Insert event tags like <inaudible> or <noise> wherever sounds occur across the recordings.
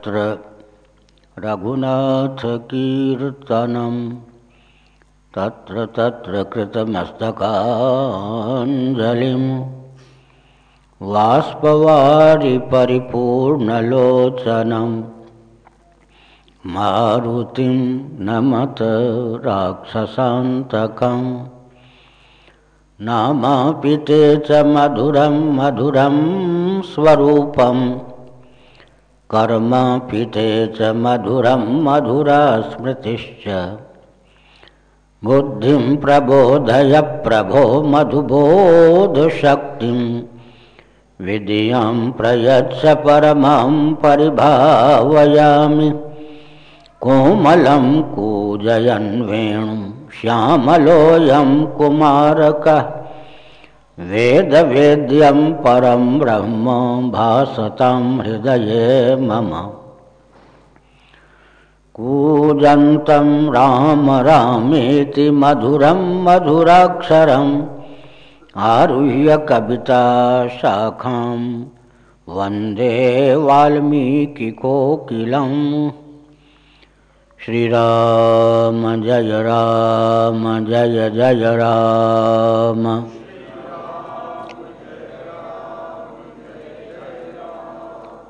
यत्र रघुनाथकीर्तनं तत्र तत्र कृतमस्तकाञ्जलिं वाष्पवारि परिपूर्णलोचनं मारुतिं नमत राक्षसान्तकम्। नामापिते च मधुरं मधुरं स्वरूपम्। कर्मापिते च मधुरं मधुरा स्मृतिश्च बुद्धिं प्रबोधय प्रभो मधुबोधशक्तिं। विधियाँ प्रयच्छ परमां परिभावयामि। कोमलं कूजयन् वेणुं श्यामलोऽयं कुमारकः। वेदवेद्यं परं ब्रह्म भासतां हृदये मम। कूजन्तं राम रामेति मधुरं मधुराक्षरम्, आरुह्य कविताशाखां वंदे वाल्मीकिकोकिलम् श्रीराम जय राम, जय जय राम।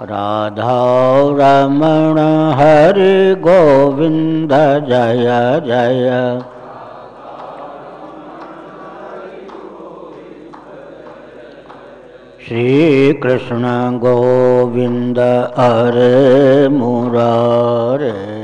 राधा रमण हरि गोविंद जय जय। श्री कृष्ण गोविंद हरे मुरारे।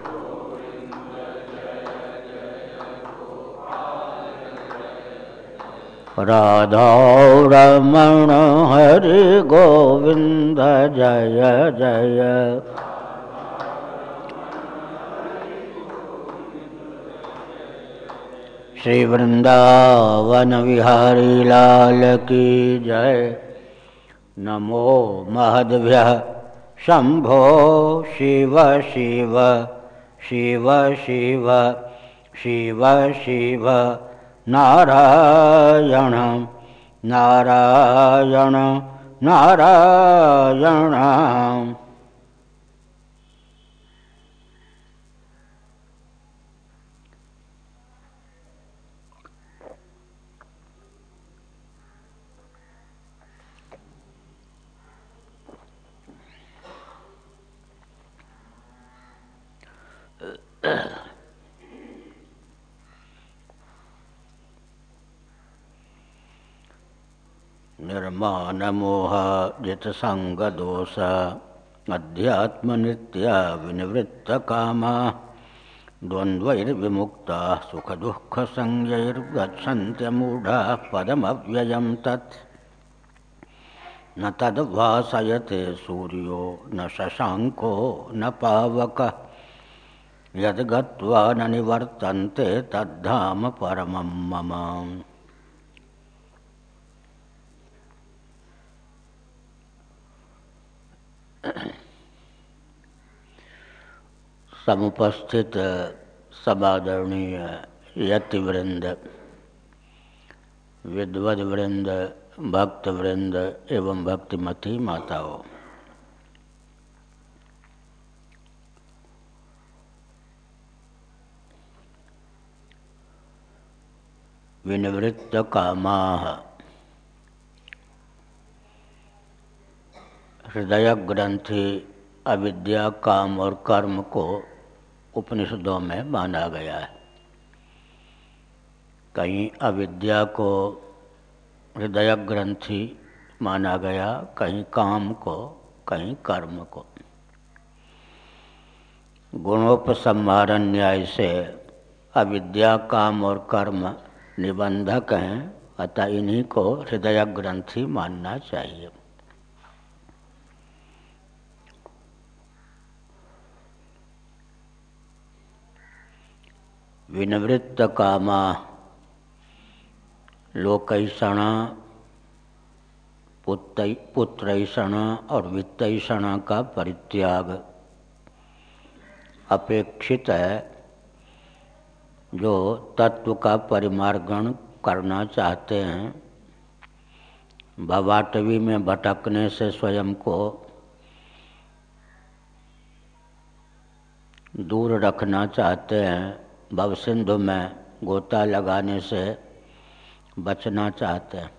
राधा रमण हरि गोविंद जय जय। श्री वृंदावन विहारी लाल की जय। नमो महद्भ्य शंभो शिव शिव शिव शिव शिव शिव नारायण नारायण नारायण। <clears throat> निर्माणमोह जितसङ्गदोष अध्यात्मनित्या विनिवृत्तकामा, द्वन्द्वैर्विमुक्ताः, सुखदुःखसंज्ञैर्गच्छन्त्यमूढाः, पदमव्ययं तत्। न तद्भासयते सूर्यो, न शशाङ्को, न पावकः। यद्गत्वा न निवर्तन्ते तद्धाम परमं मम। समुपस्थित समादरणीय यतिवृंद विद्वद वृंद भक्त वृंद एवं भक्तिमती माताओं। विनिवृत्त कामा हृदय ग्रंथि अविद्या, काम और कर्म को उपनिषदों में माना गया है। कहीं अविद्या को हृदय ग्रंथि माना गया, कहीं काम को, कहीं कर्म को। गुणोपसंहारण न्याय से अविद्या, काम और कर्म निबंधक हैं, अतः इन्हीं को हृदय ग्रंथि मानना चाहिए। विनवृत्त कामा लोकैषण पुत्रैषण और वित्तैषण का परित्याग। अपेक्षित है जो तत्व का परिमार्गण करना चाहते हैं। भवाटवी में भटकने से स्वयं को दूर रखना चाहते हैं। भवसिंधु में गोता लगाने से बचना चाहते हैं।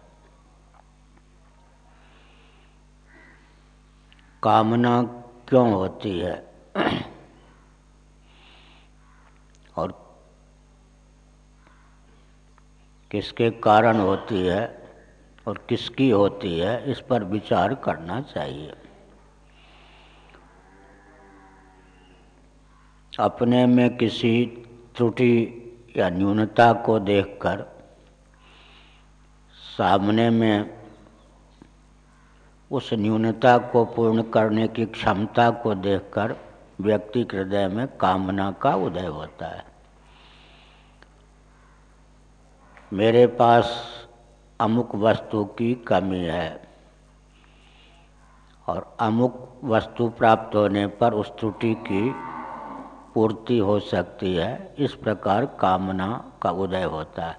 कामना क्यों होती है? <clears throat> और किसके कारण होती है और किसकी होती है, इस पर विचार करना चाहिए। अपने में किसी त्रुटि या न्यूनता को देखकर सामने में उस न्यूनता को पूर्ण करने की क्षमता को देखकर व्यक्ति के हृदय में कामना का उदय होता है। मेरे पास अमुक वस्तु की कमी है और अमुक वस्तु प्राप्त होने पर उस त्रुटि की पूर्ति हो सकती है। इस प्रकार कामना का उदय होता है।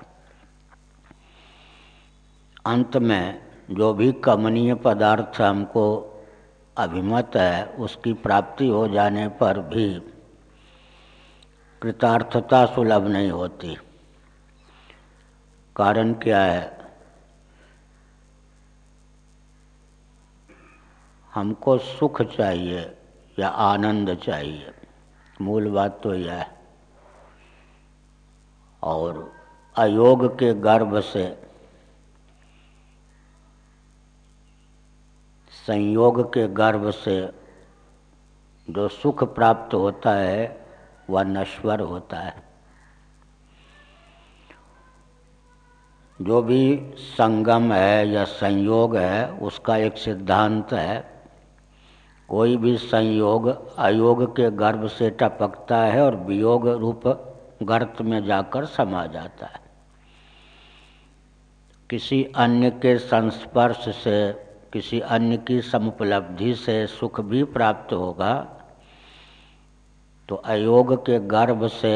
अंत में जो भी कमनीय पदार्थ हमको अभिमत है, उसकी प्राप्ति हो जाने पर भी कृतार्थता सुलभ नहीं होती। कारण क्या है? हमको सुख चाहिए या आनंद चाहिए। मूल बात तो यह है। और अयोग के गर्भ से संयोग के गर्भ से जो सुख प्राप्त होता है, वह नश्वर होता है। जो भी संगम है या संयोग है, उसका एक सिद्धांत है कोई भी संयोग अयोग के गर्भ से टपकता है और वियोग रूप गर्त में जाकर समा जाता है। किसी अन्य के संस्पर्श से, किसी अन्य की समुपलब्धि से सुख भी प्राप्त होगा तो अयोग के गर्भ से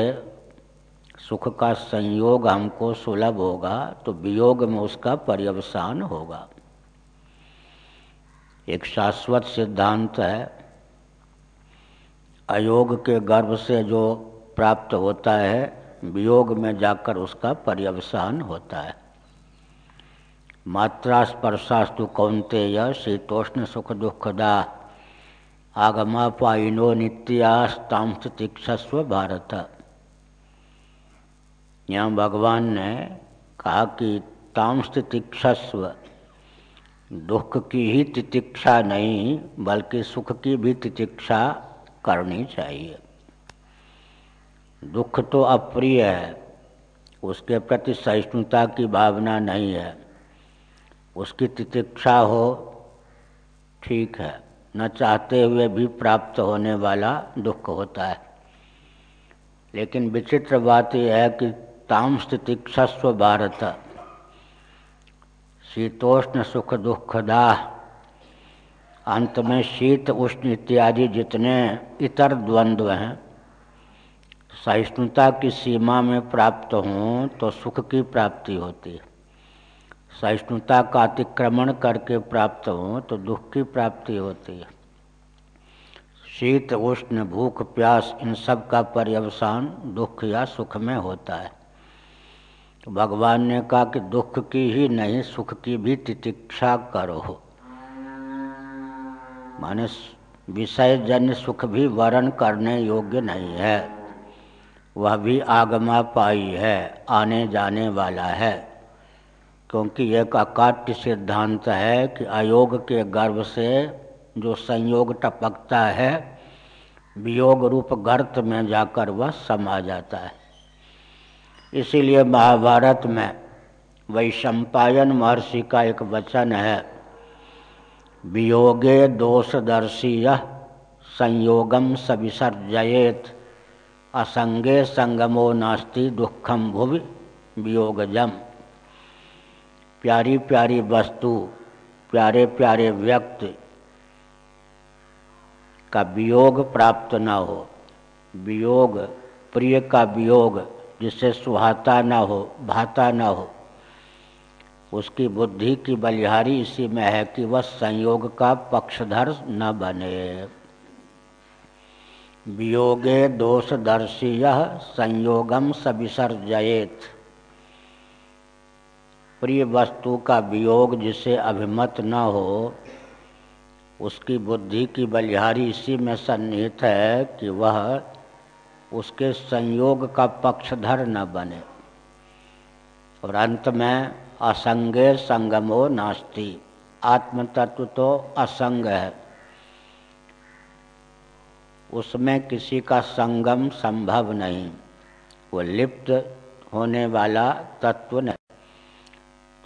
सुख का संयोग हमको सुलभ होगा तो वियोग में उसका पर्यवसान होगा। एक शाश्वत सिद्धांत है। अयोग के गर्भ से जो प्राप्त होता है, वियोग में जाकर उसका पर्यवसान होता है। मात्रा स्पर्शास्तु कौंतेय शीतोष्ण सुख दुखदा आगमा पाइनो नित्यास्ताम तिक्षस्व भारत। यहाँ भगवान ने कहा कि तांस तिक्षस्व दुख की ही तितिक्षा नहीं, बल्कि सुख की भी तितिक्षा करनी चाहिए। दुख तो अप्रिय है, उसके प्रति सहिष्णुता की भावना नहीं है। उसकी तितिक्षा हो, ठीक है, न चाहते हुए भी प्राप्त होने वाला दुख होता है। लेकिन विचित्र बात यह है कि तामस तितिक्षस्व भारत शीतोष्ण सुख दुखदाह अंत में शीत, उष्ण इत्यादि जितने इतर द्वंद्व हैं, सहिष्णुता की सीमा में प्राप्त हों तो सुख की प्राप्ति होती है। सहिष्णुता का अतिक्रमण करके प्राप्त हों तो दुख की प्राप्ति होती है। शीत, उष्ण, भूख, प्यास, इन सब का पर्यवसान दुख या सुख में होता है। तो भगवान ने कहा कि दुख की ही नहीं, सुख की भी तितिक्षा करो। माने विषय जन्य सुख भी वर्ण करने योग्य नहीं है। वह भी आगमा पाई है, आने जाने वाला है। क्योंकि एक अकाट्य सिद्धांत है कि अयोग के गर्भ से जो संयोग टपकता है, वियोग रूप गर्त में जाकर वह समा जाता है। इसीलिए महाभारत में वैशंपायन महर्षि का एक वचन है, वियोगे दोषदर्शी यह संयोगम सविसर्जयेत। असंगे संगमो नास्ति दुखम भुवि वियोगजम। प्यारी प्यारी वस्तु, प्यारे प्यारे व्यक्ति, का वियोग प्राप्त न हो। वियोग, प्रिय का वियोग जिससे सुहाता न हो, भाता न हो। उसकी बुद्धि की बलिहारी इसी में है कि वह संयोग का पक्षधर न बने। वियोगे दोषदर्शी यह संयोगम सविसर्जयेत। प्रिय वस्तु का वियोग जिसे अभिमत न हो, उसकी बुद्धि की बलिहारी इसी में सन्निहित है कि वह उसके संयोग का पक्षधर न बने। और अंत में असंगे संगमो नास्ति। आत्म तत्व तो असंग है। उसमें किसी का संगम संभव नहीं। वो लिप्त होने वाला तत्व नहीं।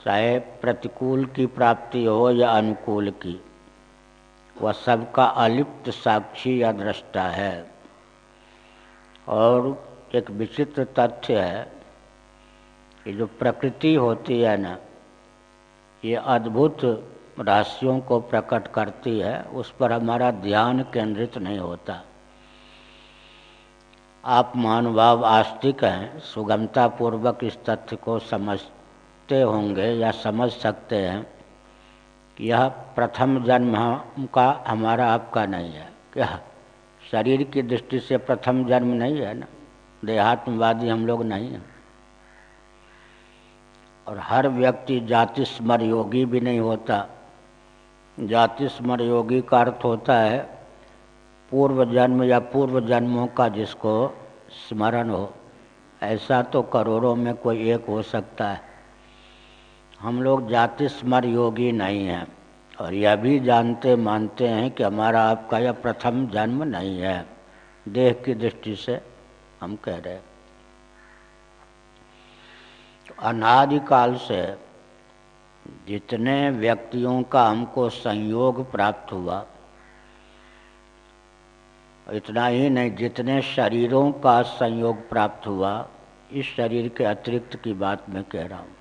चाहे प्रतिकूल की प्राप्ति हो या अनुकूल की, वह सबका अलिप्त साक्षी या दृष्टा है। और एक विचित्र तथ्य है कि जो प्रकृति होती है ना, ये अद्भुत रहस्यों को प्रकट करती है, उस पर हमारा ध्यान केंद्रित नहीं होता। आप मानवाव आस्तिक हैं सुगमता पूर्वक इस तथ्य को समझते होंगे या समझ सकते हैं यह प्रथम जन्म का, हमारा आपका नहीं है। क्या? शरीर की दृष्टि से प्रथम जन्म नहीं है ना? देहात्मवादी हम लोग नहीं हैं। और हर व्यक्ति जाति स्मर योगी भी नहीं होता। जाति स्मर योगी का अर्थ होता है पूर्व जन्म या पूर्व जन्मों का जिसको स्मरण हो। ऐसा तो करोड़ों में कोई एक हो सकता है। हम लोग जाति स्मर योगी नहीं हैं। और यह भी जानते मानते हैं कि हमारा आपका यह प्रथम जन्म नहीं है। देह की दृष्टि से हम कह रहे हैं। तो अनादिकाल से जितने व्यक्तियों का हमको संयोग प्राप्त हुआ, इतना ही नहीं, जितने शरीरों का संयोग प्राप्त हुआ, इस शरीर के अतिरिक्त की बात मैं कह रहा हूँ।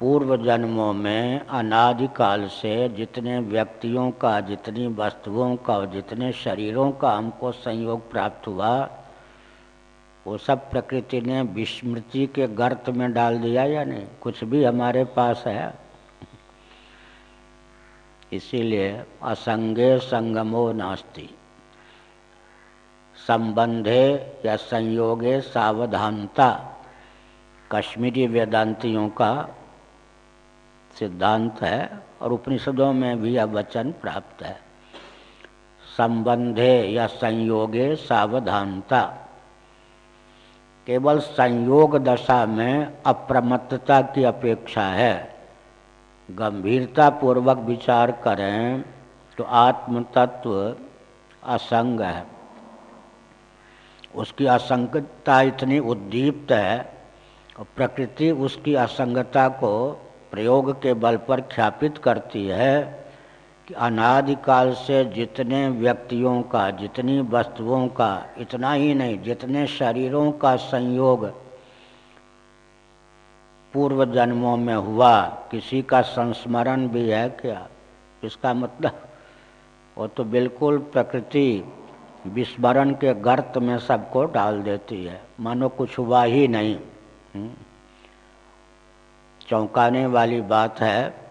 पूर्व जन्मों में अनादिकाल से जितने व्यक्तियों का, जितनी वस्तुओं का और जितने शरीरों का हमको संयोग प्राप्त हुआ, वो सब प्रकृति ने विस्मृति के गर्त में डाल दिया या नहीं? कुछ भी हमारे पास है। इसीलिए असंगे संगमो नास्ति। संबंधे या संयोगे सावधानता। कश्मीरी वेदांतियों का सिद्धांत है और उपनिषदों में भी यह वचन प्राप्त है। संबंधे या संयोगे सावधानता। केवल संयोग दशा में अप्रमत्तता की अपेक्षा है। गंभीरता पूर्वक विचार करें तो आत्म तत्व असंग है। उसकी असंगता इतनी उद्दीप्त है और प्रकृति उसकी असंगता को प्रयोग के बल पर ख्यापित करती है कि अनादिकाल से जितने व्यक्तियों का, जितनी वस्तुओं का, इतना ही नहीं, जितने शरीरों का संयोग पूर्व जन्मों में हुआ, किसी का संस्मरण भी है क्या? इसका मतलब वो तो बिल्कुल प्रकृति विस्मरण के गर्त में सबको डाल देती है। मानो कुछ हुआ ही नहीं। हम्म। चौंकाने वाली बात है,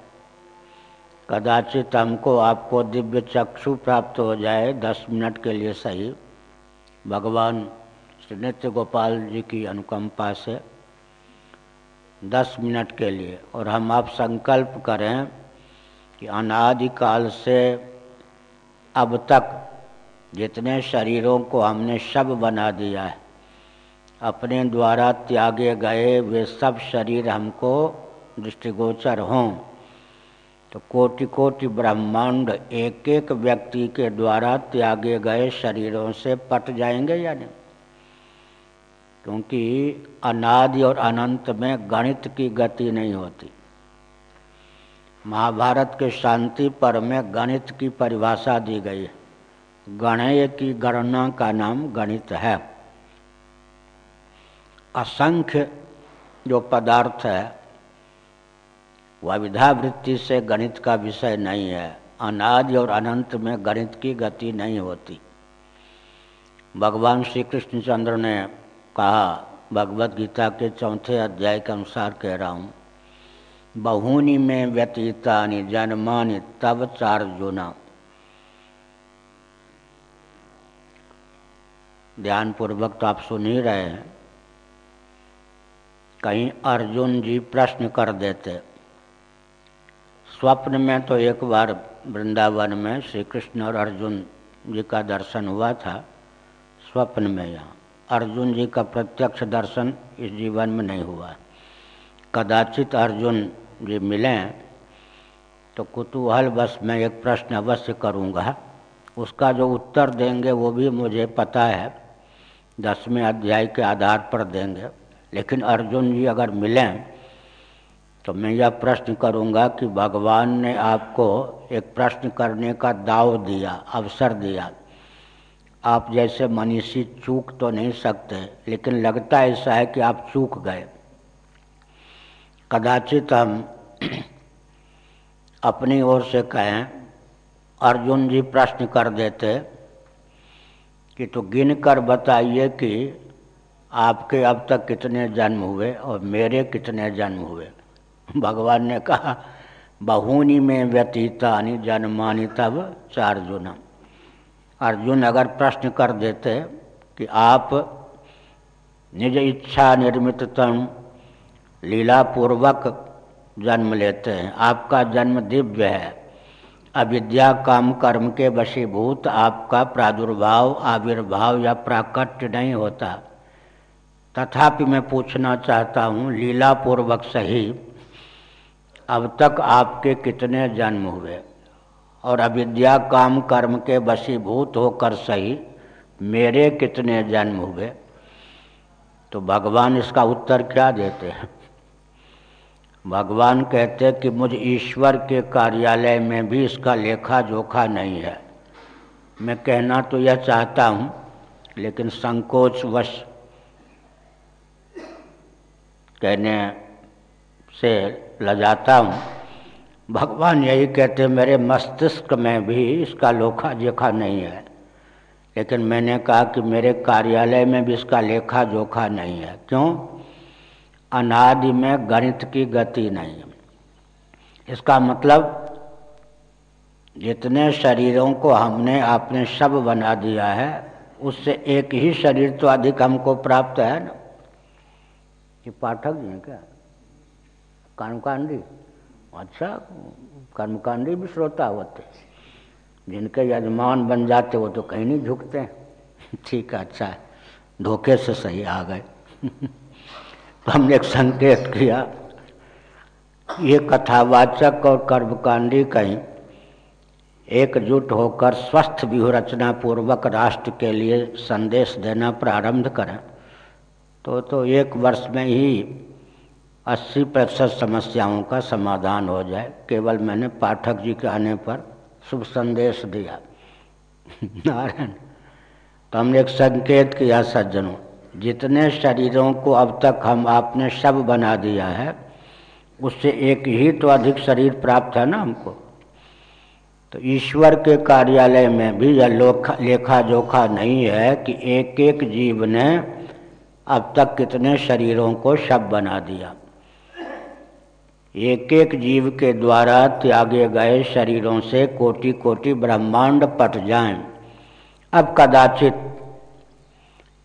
कदाचित हमको आपको दिव्य चक्षु प्राप्त हो जाए दस मिनट के लिए सही। भगवान श्री नित्य गोपाल जी की अनुकंपा से दस मिनट के लिए, और हम आप संकल्प करें कि अनादिकाल से अब तक जितने शरीरों को हमने शब बना दिया है, अपने द्वारा त्यागे गए वे सब शरीर हमको दृष्टिगोचर हों। तो कोटि कोटि ब्रह्मांड एक एक व्यक्ति के द्वारा त्यागे गए शरीरों से पट जाएँगे या नहीं? क्योंकि अनादि और अनंत में गणित की गति नहीं होती। महाभारत के शांति पर में गणित की परिभाषा दी गई है। गणय की गणना का नाम गणित है। असंख्य जो पदार्थ है वह विधावृत्ति से गणित का विषय नहीं है। अनादि और अनंत में गणित की गति नहीं होती। भगवान श्री कृष्णचंद्र ने कहा, भगवत गीता के चौथे अध्याय के अनुसार कह रहा हूँ, बहुनी में व्यतीता जन्मानि तब चार जुना ध्यान पूर्वक तो आप सुन ही रहे हैं। कहीं अर्जुन जी प्रश्न कर देते। स्वप्न में तो एक बार वृंदावन में श्री कृष्ण और अर्जुन जी का दर्शन हुआ था, स्वप्न में यहाँ। अर्जुन जी का प्रत्यक्ष दर्शन इस जीवन में नहीं हुआ। कदाचित अर्जुन जी मिले तो कुतूहल बस मैं एक प्रश्न अवश्य करूँगा। उसका जो उत्तर देंगे वो भी मुझे पता है, दसवें अध्याय के आधार पर देंगे। लेकिन अर्जुन जी अगर मिलें तो मैं यह प्रश्न करूँगा कि भगवान ने आपको एक प्रश्न करने का दाव दिया, अवसर दिया। आप जैसे मनीषी चूक तो नहीं सकते, लेकिन लगता ऐसा है कि आप चूक गए। कदाचित हम <clears throat> अपनी ओर से कहें, अर्जुन जी प्रश्न कर देते कि तो गिन कर बताइए कि आपके अब तक कितने जन्म हुए और मेरे कितने जन्म हुए। भगवान ने कहा, बहूनी में व्यतीतानि जन्मानि तब चार जुनम अर्जुन अगर प्रश्न कर देते कि आप निज इच्छा निर्मिततम लीलापूर्वक जन्म लेते हैं, आपका जन्म दिव्य है, अविद्या काम कर्म के वशीभूत आपका प्रादुर्भाव, आविर्भाव या प्राकट्य नहीं होता। तथापि मैं पूछना चाहता हूँ, लीलापूर्वक सही अब तक आपके कितने जन्म हुए? और अविद्या, काम, कर्म के वशीभूत होकर सही मेरे कितने जन्म हुए? तो भगवान इसका उत्तर क्या देते हैं? भगवान कहते कि मुझ ईश्वर के कार्यालय में भी इसका लेखा जोखा नहीं है। मैं कहना तो यह चाहता हूँ, लेकिन संकोच वश कहने से लजाता हूँ। भगवान यही कहते मेरे मस्तिष्क में भी इसका लोखा जोखा नहीं है। लेकिन मैंने कहा कि मेरे कार्यालय में भी इसका लेखा जोखा नहीं है। क्यों? अनादि में गणित की गति नहीं है। इसका मतलब जितने शरीरों को हमने आपने सब बना दिया है, उससे एक ही शरीर तो अधिक हमको प्राप्त है ना? ये पाठक जी क्या? कर्मकांडी। अच्छा कर्मकांडी भी श्रोता होते जिनके यजमान बन जाते, वो तो कहीं नहीं झुकते <laughs> ठीक है अच्छा है। धोखे से सही आ गए। तो <laughs> हमने एक संकेत किया। ये कथावाचक और कर्मकांडी कहीं एकजुट होकर स्वस्थ व्यूह रचना पूर्वक राष्ट्र के लिए संदेश देना प्रारंभ करें। तो तो एक वर्ष में ही अस्सी प्रतिशत समस्याओं का समाधान हो जाए। केवल मैंने पाठक जी के आने पर शुभ संदेश दिया। <laughs> नारायण तो हमने एक संकेत किया सज्जनों, जितने शरीरों को अब तक हम आपने सब बना दिया है, उससे एक ही तो अधिक शरीर प्राप्त है ना हमको? तो ईश्वर के कार्यालय में भी यह लेखा जोखा नहीं है कि एक एक जीव ने अब तक कितने शरीरों को शब बना दिया। एक एक जीव के द्वारा त्यागे गए शरीरों से कोटि कोटि ब्रह्मांड पट जाएँ। अब कदाचित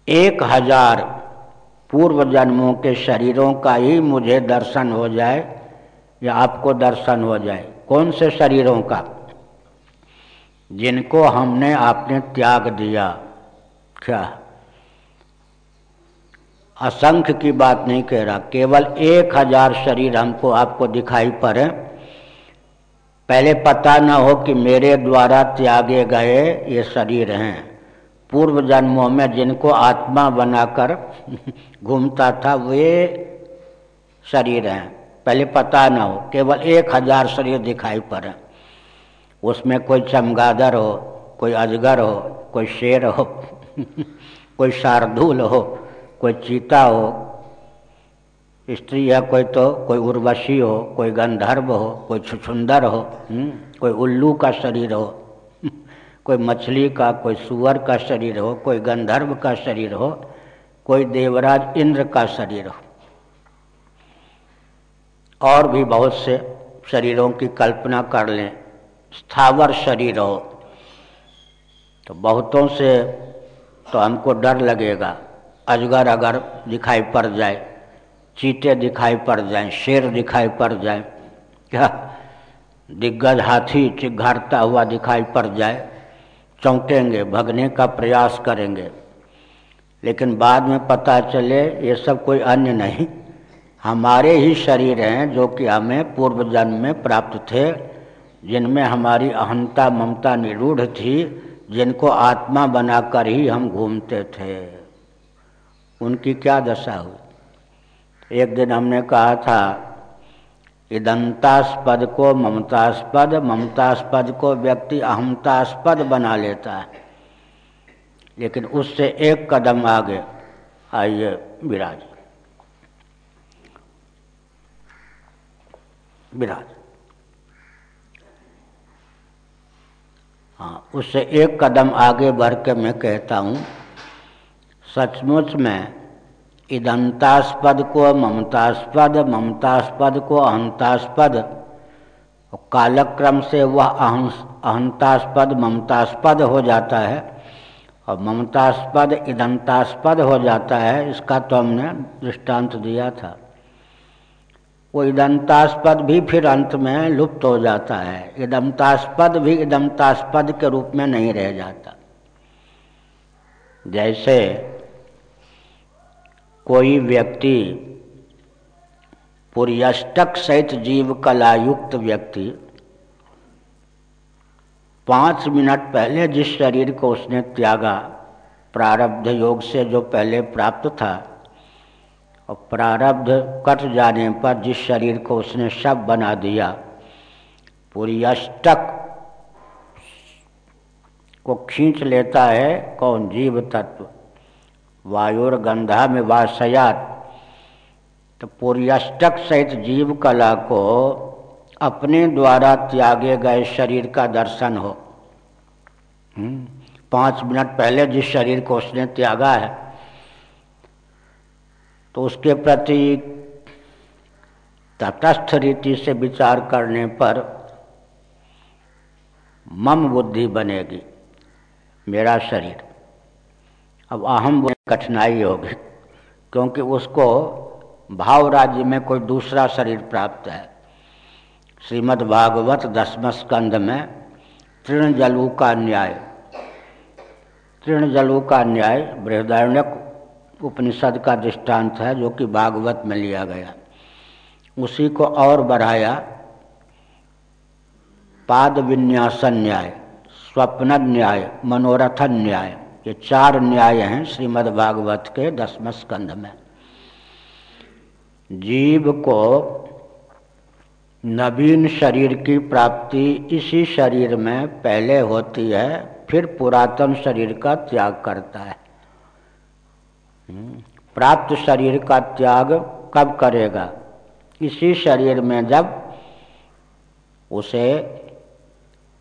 एक हज़ार पूर्व जन्मों के शरीरों का ही मुझे दर्शन हो जाए या आपको दर्शन हो जाए। कौन से शरीरों का? जिनको हमने आपने त्याग दिया। क्या? असंख्य की बात नहीं कह रहा, केवल एक हज़ार शरीर हमको आपको दिखाई पड़े। पहले पता न हो कि मेरे द्वारा त्यागे गए ये शरीर हैं। पूर्व जन्मों में जिनको आत्मा बनाकर <laughs> घूमता था, वे शरीर हैं। पहले पता न हो, केवल एक हज़ार शरीर दिखाई पड़े। उसमें कोई चमगादड़ हो, कोई अजगर हो, कोई शेर हो, <laughs> कोई शार्दूल हो कोई चीता हो स्त्री है कोई तो कोई उर्वशी हो कोई गंधर्व हो कोई छुछुंदर हो हम्म, कोई उल्लू का शरीर हो <laughs> कोई मछली का कोई सुअर का शरीर हो कोई गंधर्व का शरीर हो कोई देवराज इंद्र का शरीर हो। और भी बहुत से शरीरों की कल्पना कर लें स्थावर शरीर हो तो बहुतों से तो हमको डर लगेगा। अजगर अगर दिखाई पड़ जाए, चीते दिखाई पड़ जाए, शेर दिखाई पड़ जाए, क्या दिग्गज हाथी चिघारता हुआ दिखाई पड़ जाए, चौंकेंगे, भगने का प्रयास करेंगे। लेकिन बाद में पता चले, ये सब कोई अन्य नहीं। हमारे ही शरीर हैं जो कि हमें पूर्व जन्म में प्राप्त थे, जिनमें हमारी अहंता ममता निरूढ़ थी, जिनको आत्मा बनाकर ही हम घूमते थे। उनकी क्या दशा हुई? एक दिन हमने कहा था, इदंतास्पद को ममतास्पद ममतास्पद को व्यक्ति अहमतास्पद बना लेता है। लेकिन उससे एक कदम आगे आइए विराज। विराज। हाँ उससे एक कदम आगे बढ़ के मैं कहता हूँ सचमुच में, इदंतास्पद को ममतास्पद ममतास्पद को अहंतास्पद, कालक्रम से वह अहंतास्पद, ममतास्पद हो जाता है, और ममतास्पद, इदंतास्पद हो जाता है, इसका तो हमने दृष्टांत दिया था। वो इदंतास्पद भी फिर अंत में लुप्त हो जाता है इदमतास्पद भी इदमतास्पद के रूप में नहीं रह जाता। जैसे कोई व्यक्ति पुर्यष्टक सहित जीव कलायुक्त व्यक्ति पाँच मिनट पहले जिस शरीर को उसने त्यागा प्रारब्ध योग से जो पहले प्राप्त था, और प्रारब्ध कट जाने पर जिस शरीर को उसने सब बना दिया पूरी अष्टक को खींच लेता है कौन? जीव तत्व। वायुर गंधा में वासयात। तो पूरी अष्टक सहित जीव कला को अपने द्वारा त्यागे गए शरीर का दर्शन हो। हम्म, पाँच मिनट पहले जिस शरीर को उसने त्यागा है तो उसके प्रति तटस्थ रीति से विचार करने पर मम बुद्धि बनेगी मेरा शरीर। अब अहम कठिनाई होगी, क्योंकि उसको भाव राज्य में कोई दूसरा शरीर प्राप्त है। श्रीमद् भागवत दसम स्कंध में तृण जलू का न्याय तृण जलू का न्याय बृहदारण्यक उपनिषद का दृष्टांत है, जो कि भागवत में लिया गया। उसी को और बढ़ाया, पाद विन्यासन न्याय, स्वप्न न्याय मनोरथन न्याय ये चार न्याय हैं श्रीमद् भागवत के दसम स्कंध में। जीव को नवीन शरीर की प्राप्ति इसी शरीर में पहले होती है, फिर पुरातन शरीर का त्याग करता है। प्राप्त शरीर का त्याग कब करेगा? इसी शरीर में जब उसे,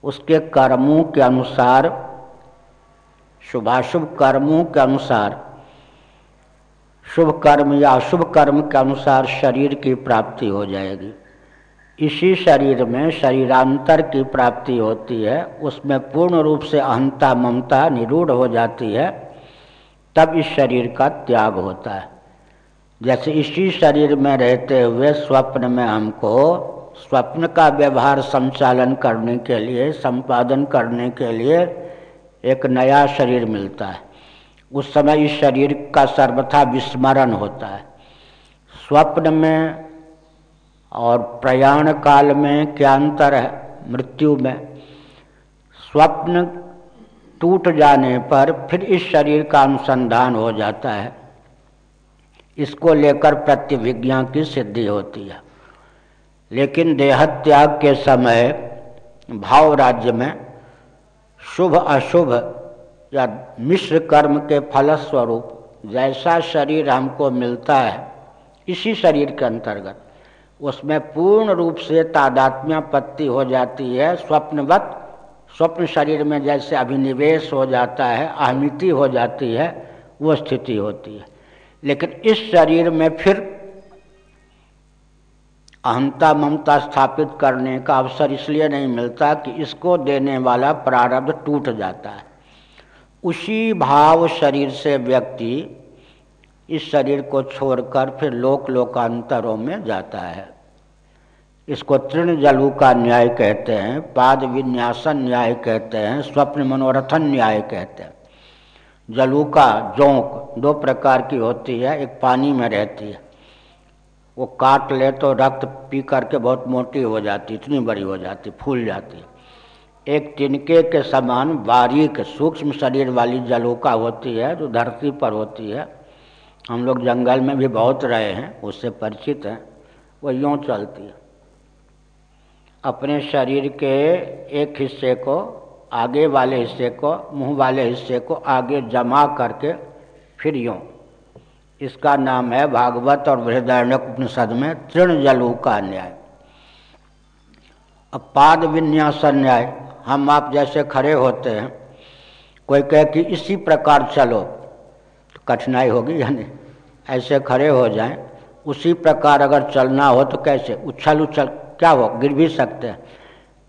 उसके कर्मों के अनुसार शुभाशुभ कर्मों के अनुसार, शुभ कर्म या अशुभ कर्म के अनुसार शरीर की प्राप्ति हो जाएगी। इसी शरीर में शरीरांतर की प्राप्ति होती है, उसमें पूर्ण रूप से अहंता ममता निरूढ़ हो जाती है, तब इस शरीर का त्याग होता है। जैसे इसी शरीर में रहते हुए स्वप्न में हमको स्वप्न का व्यवहार संचालन करने के लिए, संपादन करने के लिए एक नया शरीर मिलता है। उस समय इस शरीर का सर्वथा विस्मरण होता है। स्वप्न में और प्रयाण काल में क्या अंतर है? मृत्यु में। स्वप्न टूट जाने पर फिर इस शरीर का अनुसंधान हो जाता है। इसको लेकर प्रतिविज्ञा की सिद्धि होती है। लेकिन देहत्याग के समय भाव राज्य में शुभ अशुभ या मिश्र कर्म के फलस्वरूप जैसा शरीर हमको मिलता है, इसी शरीर के अंतर्गत, उसमें पूर्ण रूप से तादात्म्यापत्ति हो जाती है, स्वप्नवत, स्वप्न शरीर में जैसे अभिनिवेश हो जाता है, अहमिति हो जाती है, वो स्थिति होती है। लेकिन इस शरीर में फिर अहंता ममता स्थापित करने का अवसर इसलिए नहीं मिलता कि इसको देने वाला प्रारब्ध टूट जाता है। उसी भाव शरीर से व्यक्ति इस शरीर को छोड़कर फिर लोक लोकांतरों में जाता है। इसको तृण जलु का न्याय कहते हैं, पाद विन्यासन न्याय कहते हैं, स्वप्न मनोरथन न्याय कहते हैं। जलू का जोंक दो प्रकार की होती है, एक पानी में रहती है। वो काट ले तो रक्त पी करके बहुत मोटी हो जाती, इतनी बड़ी हो जाती, फूल जाती। एक तिनके के समान बारीक, सूक्ष्म शरीर वाली जलूका होती है, जो धरती पर होती है। हम लोग जंगल में भी बहुत रहे हैं, उससे परिचित हैं, वो यूँ चलती है। अपने शरीर के एक हिस्से को, आगे वाले हिस्से को, मुँह वाले हिस्से को आगे जमा करके फिर यूँ। इसका नाम है भागवत और बृहदारण्यक उपनिषद में तृण जलू का न्याय। अब पाद विन्यास न्याय, हम आप जैसे खड़े होते हैं, कोई कहे कि इसी प्रकार चलो तो कठिनाई होगी यानी ऐसे खड़े हो जाएँ, उसी प्रकार अगर चलना हो तो कैसे? उछल उछल, क्या हो? गिर भी सकते हैं।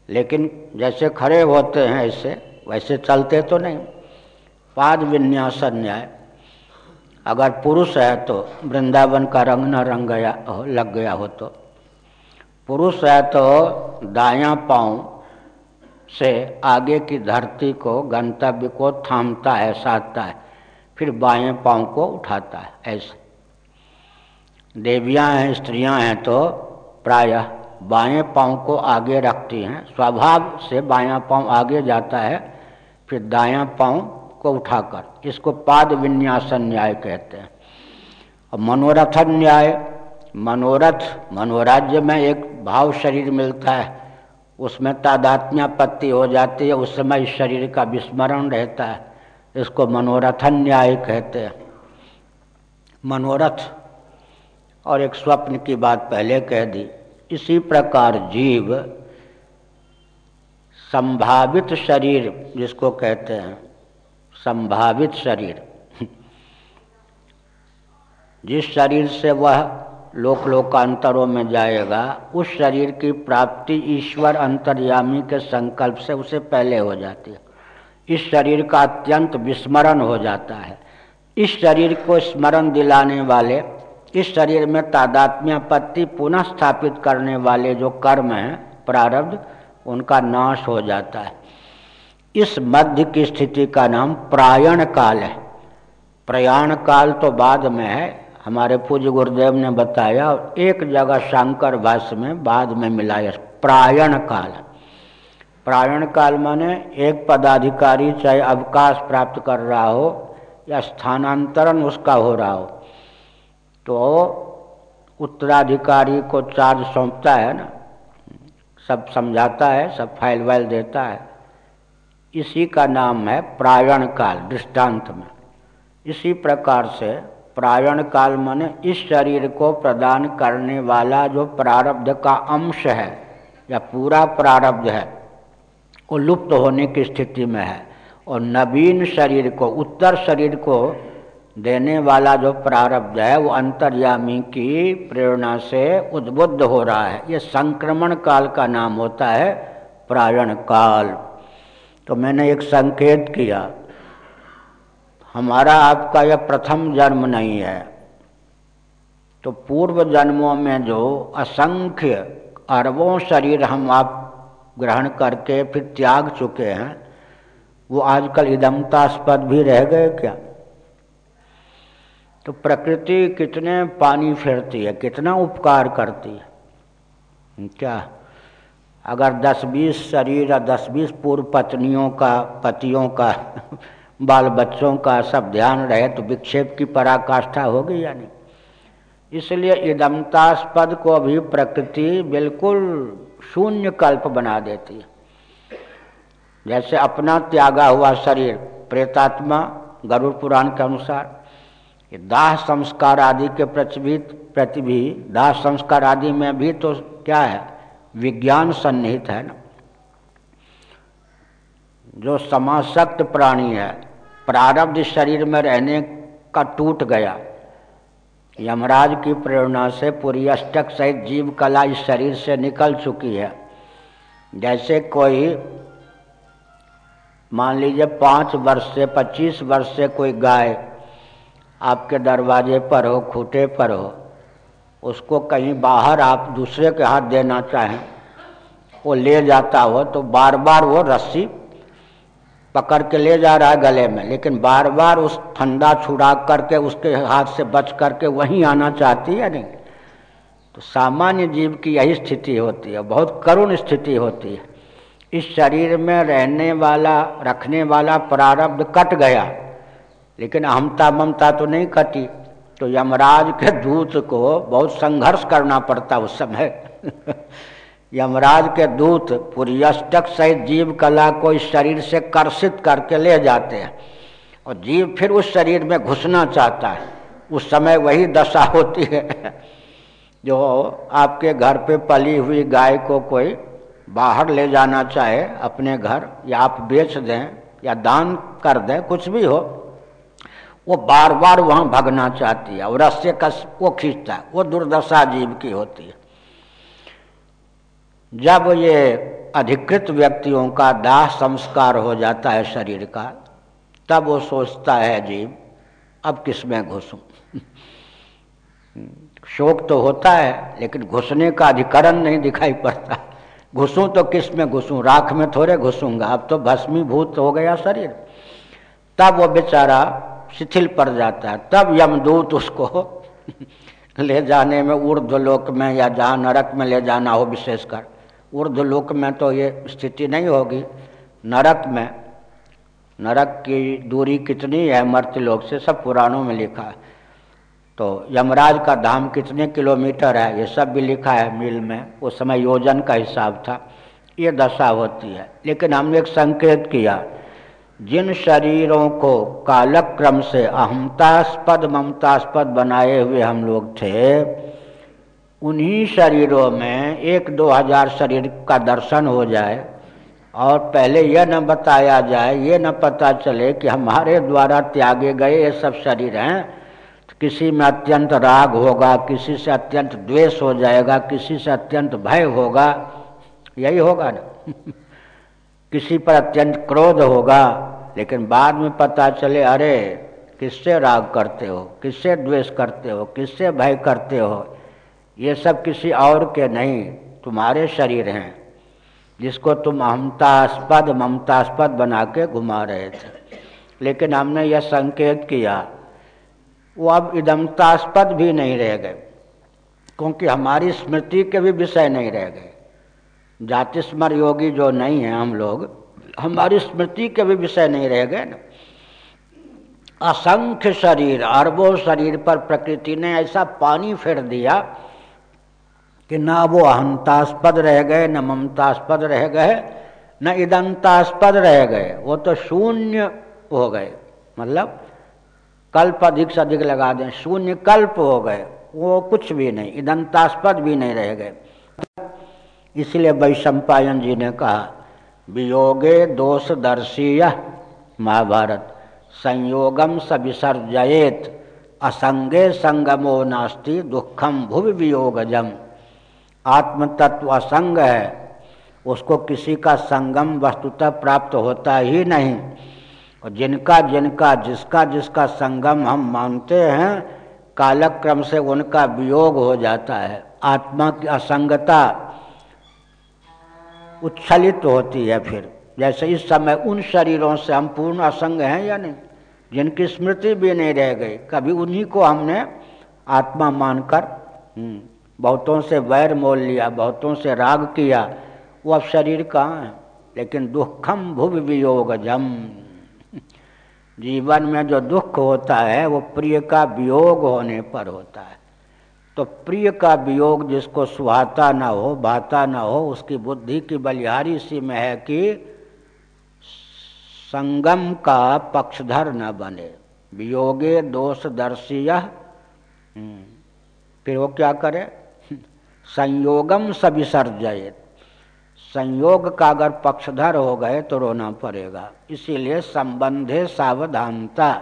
लेकिन जैसे खड़े होते हैं ऐसे, वैसे चलते तो नहीं। पाद विन्यास न्याय अगर पुरुष है तो वृंदावन का रंग न रंग गया हो, लग गया हो तो। पुरुष है तो दायां पाँव से आगे की धरती को, गंतव्य को थामता है, साधता है, फिर बाएँ पाँव को उठाता है, ऐसे। देवियाँ हैं, स्त्रियाँ हैं तो प्रायः बाएँ पाँव को आगे रखती हैं। स्वभाव से बायां पाँव आगे जाता है, फिर दायां पाँव को उठाकर, इसको पाद विन्यासन न्याय कहते हैं। और मनोरथ न्याय, मनोरथ, मनोराज्य में एक भाव शरीर मिलता है, उसमें तादात्म्यापत्ति हो जाती है, उस समय इस शरीर का विस्मरण रहता है, इसको मनोरथन न्याय कहते हैं। मनोरथ, और एक स्वप्न की बात पहले कह दी, इसी प्रकार जीव संभावित शरीर जिसको कहते हैं संभावित शरीर। जिस शरीर से वह लोक लोकांतरों में जाएगा, उस शरीर की प्राप्ति ईश्वर अंतर्यामी के संकल्प से उसे पहले हो जाती है। इस शरीर का अत्यंत विस्मरण हो जाता है। इस शरीर को स्मरण दिलाने वाले, इस शरीर में तादात्म्यपत्ति पुनः स्थापित करने वाले जो कर्म हैं, प्रारब्ध, उनका नाश हो जाता है। इस मध्य की स्थिति का नाम प्रायण काल है। प्रयाण काल तो बाद में है। हमारे पूज्य गुरुदेव ने बताया, एक जगह शंकर भाष्य में बाद में मिला मिलाया प्रायण काल। प्रायण काल माने एक पदाधिकारी चाहे अवकाश प्राप्त कर रहा हो या स्थानांतरण उसका हो रहा हो। तो उत्तराधिकारी को चार्ज सौंपता है ना, सब समझाता है, सब फ़ाइल वाइल देता है। इसी का नाम है प्रायण काल दृष्टांत में। इसी प्रकार से प्रायण काल माने इस शरीर को प्रदान करने वाला जो प्रारब्ध का अंश है, या पूरा प्रारब्ध है, वो लुप्त होने की स्थिति में है। और नवीन शरीर को, उत्तर शरीर को देने वाला जो प्रारब्ध है, वो अंतर्यामी की प्रेरणा से उद्बुद्ध हो रहा है। ये संक्रमण काल का नाम होता है प्रायण काल तो मैंने एक संकेत किया, हमारा आपका यह प्रथम जन्म नहीं है। तो पूर्व जन्मों में जो असंख्य अरबों शरीर हम आप ग्रहण करके फिर त्याग चुके हैं, वो आजकल इदमतास्पद भी रह गए क्या? तो प्रकृति कितने पानी फेरती है, कितना उपकार करती है। क्या? अगर दस बीस शरीर और दस बीस पूर्व पत्नियों का, पतियों का, <laughs> बाल बच्चों का सब ध्यान रहे तो विक्षेप की पराकाष्ठा होगी या नहीं? इसलिए इदमतास्पद को भी प्रकृति बिल्कुल शून्य कल्प बना देती है। जैसे अपना त्यागा हुआ शरीर, प्रेतात्मा, गरुड़ पुराण के अनुसार दाह संस्कार आदि के प्रति भी, दाह संस्कार आदि में भी तो क्या है? विज्ञान सन्निहित है ना। जो समासक्त प्राणी है, प्रारब्ध शरीर में रहने का टूट गया। यमराज की प्रेरणा से पूरी अष्टक सहित जीव कला इस शरीर से निकल चुकी है। जैसे कोई, मान लीजिए पाँच वर्ष से पच्चीस वर्ष से कोई गाय आपके दरवाजे पर हो, खूटे पर हो उसको कहीं बाहर आप दूसरे के हाथ देना चाहें, वो ले जाता हो तो बार बार वो रस्सी पकड़ के ले जा रहा है गले में। लेकिन बार बार उस ठंडा छुड़ा करके, उसके हाथ से बच करके वहीं आना चाहती है नहीं? तो सामान्य जीव की यही स्थिति होती है, बहुत करुण स्थिति होती है। इस शरीर में रहने वाला, रखने वाला प्रारब्ध कट गया, लेकिन अहमता ममता तो नहीं कटी। तो यमराज के दूत को बहुत संघर्ष करना पड़ता उस समय। <laughs> यमराज के दूत पूरी अष्टक सहित जीव कला को इस शरीर से कर्षित करके ले जाते हैं और जीव फिर उस शरीर में घुसना चाहता है। उस समय वही दशा होती है <laughs> जो आपके घर पे पली हुई गाय को कोई बाहर ले जाना चाहे अपने घर या आप बेच दें या दान कर दें, कुछ भी हो। वो बार बार वहाँ भगना चाहती है और रस्से कस वो खींचता है, वो दुर्दशा जीव की होती है। जब ये अधिकृत व्यक्तियों का दाह संस्कार हो जाता है शरीर का, तब वो सोचता है, जीव, अब किसमें घुसूं? <laughs> शोक तो होता है, लेकिन घुसने का अधिकरण नहीं दिखाई पड़ता। घुसूं तो किसमें घुसूं? राख में थोड़े घुसूँगा, अब तो भस्मीभूत हो गया शरीर। तब वो बेचारा शिथिल पड़ जाता है, तब यमदूत उसको <laughs> ले जाने में ऊर्ध्वलोक में या जहाँ नरक में ले जाना हो विशेषकर। ऊर्ध्वलोक में तो ये स्थिति नहीं होगी। नरक में, नरक की दूरी कितनी है मर्त्यलोक से, सब पुराणों में लिखा है। तो यमराज का धाम कितने किलोमीटर है, ये सब भी लिखा है मील में, उस समय योजन का हिसाब था, ये दशा होती है। लेकिन हमने एक संकेत किया जिन शरीरों को कालक्रम से अहमतास्पद ममतास्पद बनाए हुए हम लोग थे, उन्हीं शरीरों में एक दो हज़ार शरीर का दर्शन हो जाए। और पहले यह न बताया जाए, ये न पता चले कि हमारे द्वारा त्यागे गए ये सब शरीर हैं। किसी में अत्यंत राग होगा, किसी से अत्यंत द्वेष हो जाएगा, किसी से अत्यंत भय होगा, यही होगा ना। <laughs> किसी पर अत्यंत क्रोध होगा, लेकिन बाद में पता चले, अरे, किससे राग करते हो, किससे द्वेष करते हो, किससे भय करते हो? ये सब किसी और के नहीं, तुम्हारे शरीर हैं, जिसको तुम अहमतास्पद ममतास्पद बना के घुमा रहे थे। लेकिन हमने यह संकेत किया, वो अब इदमतास्पद भी नहीं रह गए, क्योंकि हमारी स्मृति के भी विषय नहीं रह गए। जाति स्मर योगी जो नहीं है हम लोग, हमारी स्मृति के भी विषय नहीं रह गए ना। असंख्य शरीर, अरबों शरीर पर प्रकृति ने ऐसा पानी फेर दिया कि ना वो अहंतास्पद रह गए, न ममतास्पद रह गए, न इदंतास्पद रह गए। वो तो शून्य हो गए। मतलब कल्प अधिक से अधिक लगा दें, शून्य कल्प हो गए। वो कुछ भी नहीं, इदंतास्पद भी नहीं रह गए। इसलिए वैशंपायन जी ने कहा, वियोगे दोष दर्शीय महाभारत, संयोगम स विसर्जयेत असंगे संगमो नास्ति दुखम भुव वियोगजम आत्म तत्व असंग है, उसको किसी का संगम वस्तुतः प्राप्त होता ही नहीं। और जिनका जिनका जिसका जिसका संगम हम मानते हैं, कालक्रम से उनका वियोग हो जाता है। आत्मा की असंगता उच्छलित होती है फिर। जैसे इस समय उन शरीरों से हम पूर्ण असंग हैं या नहीं? जिनकी स्मृति भी नहीं रह गई। कभी उन्हीं को हमने आत्मा मानकर हम्म, बहुतों से वैर मोल लिया बहुतों से राग किया। वो अब शरीर कहाँ है? लेकिन दुखम भुव वियोग जम <laughs> जीवन में जो दुख होता है वो प्रिय का वियोग होने पर होता है। तो प्रिय का वियोग जिसको सुहाता ना हो भाता ना हो उसकी बुद्धि की बलिहारी सी में है कि संगम का पक्षधर न बने। वियोगे दोष दर्शिय हम्म, फिर वो क्या करे? संयोगम सविसर्जयत संयोग का अगर पक्षधर हो गए तो रोना पड़ेगा। इसीलिए संबंधे सावधानता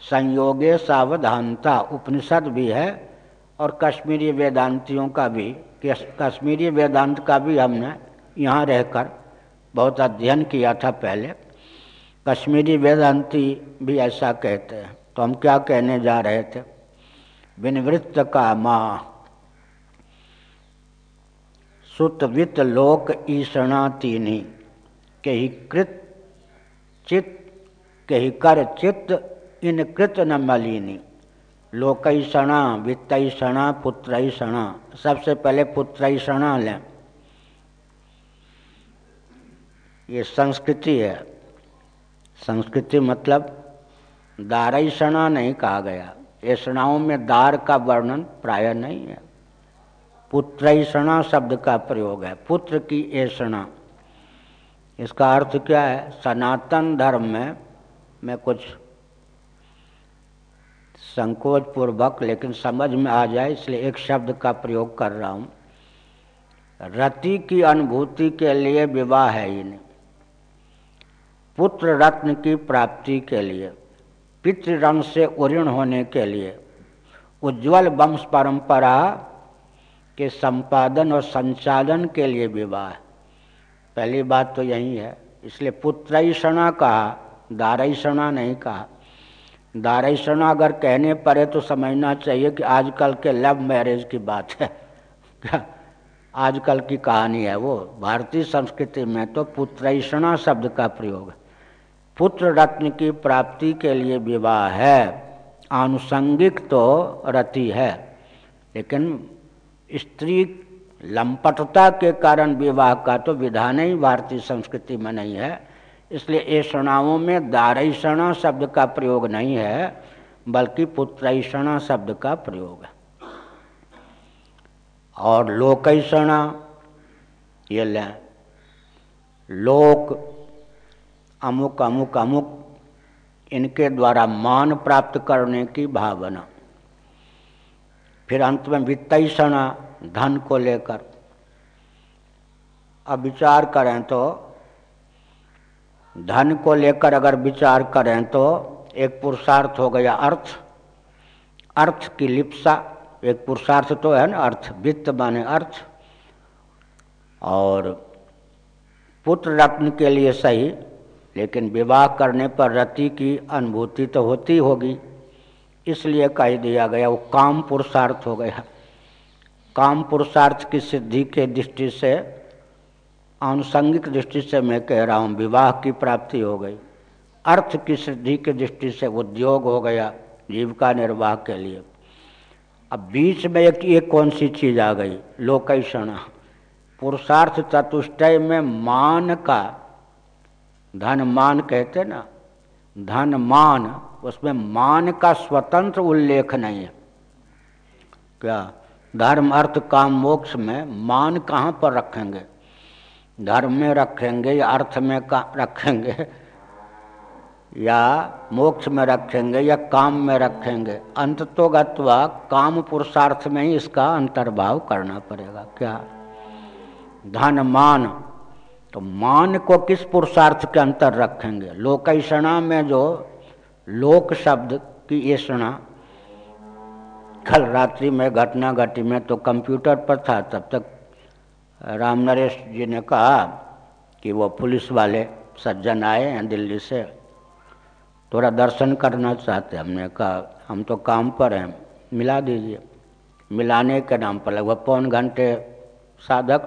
संयोगे सावधानता उपनिषद भी है और कश्मीरी वेदांतियों का भी कश्मीरी वेदांत का भी हमने यहाँ रहकर बहुत अध्ययन किया था पहले। कश्मीरी वेदांती भी ऐसा कहते हैं। तो हम क्या कहने जा रहे थे? विनिवृत्त का माँ। सुतवित लोक ईषणा तीनी। कही कृत चित, कही कर चित्त इन कृत न मलिनी। लोकैषणा, वित्तैषणा, पुत्रैषणा। सबसे पहले पुत्रैषणा लें। ये संस्कृति है। संस्कृति मतलब दारैषणा नहीं कहा गया। ऐषणाओं में दार का वर्णन प्राय नहीं है। पुत्रैषणा शब्द का प्रयोग है। पुत्र की ऐषणा। इसका अर्थ क्या है? सनातन धर्म में मैं कुछ संकोच पूर्वक लेकिन समझ में आ जाए, इसलिए एक शब्द का प्रयोग कर रहा हूँ। रति की अनुभूति के लिए विवाह है नहीं पुत्र रत्न की प्राप्ति के लिए पितृरंग से उऋण होने के लिए, उज्जवल वंश परंपरा के संपादन और संचालन के लिए विवाह। पहली बात तो यही है, इसलिए पुत्रैषणा कहा दारैषणा नहीं कहा। दारैषणा अगर कहने पड़े तो समझना चाहिए कि आजकल के लव मैरिज की बात है। क्या? आजकल की कहानी है वो। भारतीय संस्कृति में तो पुत्रैषणा शब्द का प्रयोग है। पुत्र रत्न की प्राप्ति के लिए विवाह है। आनुषंगिक तो रति है। लेकिन स्त्री लंपटता के कारण विवाह का तो विधान ही भारतीय संस्कृति में नहीं है। इसलिए ऐषणाओं में दारैषणा शब्द का प्रयोग नहीं है, बल्कि पुत्रैषणा शब्द का प्रयोग है। और लोकैषणा ये लें, लोक, अमुक अमुक अमुक, इनके द्वारा मान प्राप्त करने की भावना। फिर अंत में वित्तषणा धन को लेकर। अब विचार करें तो धन को लेकर अगर विचार करें तो एक पुरुषार्थ हो गया अर्थ। अर्थ की लिप्सा, एक पुरुषार्थ तो है ना अर्थ, वित्त माने अर्थ। और पुत्र रत्न के लिए सही, लेकिन विवाह करने पर रति की अनुभूति तो होती होगी। इसलिए कह दिया गया, वो काम पुरुषार्थ हो गया। काम पुरुषार्थ की सिद्धि के दृष्टि से आनुषंगिक दृष्टि से मैं कह रहा हूँ, विवाह की प्राप्ति हो गई। अर्थ की सिद्धि की दृष्टि से उद्योग हो गया, जीविका निर्वाह के लिए। अब बीच में एक एक कौन सी चीज़ आ गई? लोकेशन पुरुषार्थ चतुष्टय में मान का, धन मान कहते ना, धन मान, उसमें मान का स्वतंत्र उल्लेख नहीं है। क्या? धर्म, अर्थ, काम, मोक्ष में मान कहाँ पर रखेंगे? धर्म में रखेंगे या अर्थ में का रखेंगे, या मोक्ष में रखेंगे या काम में रखेंगे, अंत तो काम पुरुषार्थ में ही इसका अंतर्भाव करना पड़ेगा। क्या? धन, मान। तो मान को किस पुरुषार्थ के अंतर रखेंगे? लोकैषणा में जो लोक शब्द की सुना, कल रात्रि में, घटना घटी में तो कंप्यूटर पर था, तब तक राम नरेश जी ने कहा कि वो पुलिस वाले सज्जन आए हैं दिल्ली से। थोड़ा दर्शन करना चाहते हमने कहा, हम तो काम पर हैं, मिला दीजिए। मिलाने के नाम पर लगभग पौन घंटे साधक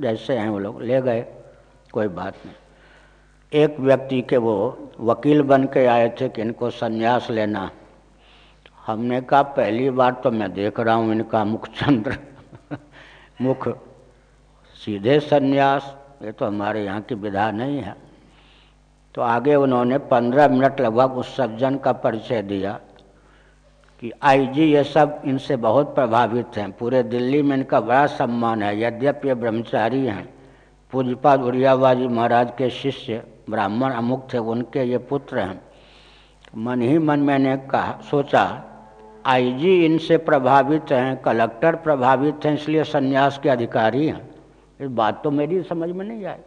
जैसे हैं वो लोग ले गए। कोई बात नहीं। एक व्यक्ति के वो वकील बन के आए थे कि इनको संन्यास लेना। हमने कहा, पहली बार तो मैं देख रहा हूँ इनका मुखचंद्र, <laughs> मुख सीधे संन्यास, ये तो हमारे यहाँ की विधा नहीं है। तो आगे उन्होंने पंद्रह मिनट लगभग उस सज्जन का परिचय दिया कि आईजी, ये सब इनसे बहुत प्रभावित हैं। पूरे दिल्ली में इनका बड़ा सम्मान है। यद्यपि ये ब्रह्मचारी हैं पूजपाद उड़ियाबाजी महाराज के शिष्य, ब्राह्मण अमुक थे, उनके ये पुत्र हैं। मन ही मन मैंने कहा, सोचा, आईजी इनसे प्रभावित हैं, कलेक्टर प्रभावित हैं, इसलिए सन्यास के अधिकारी हैं। इस बात तो मेरी समझ में नहीं आई।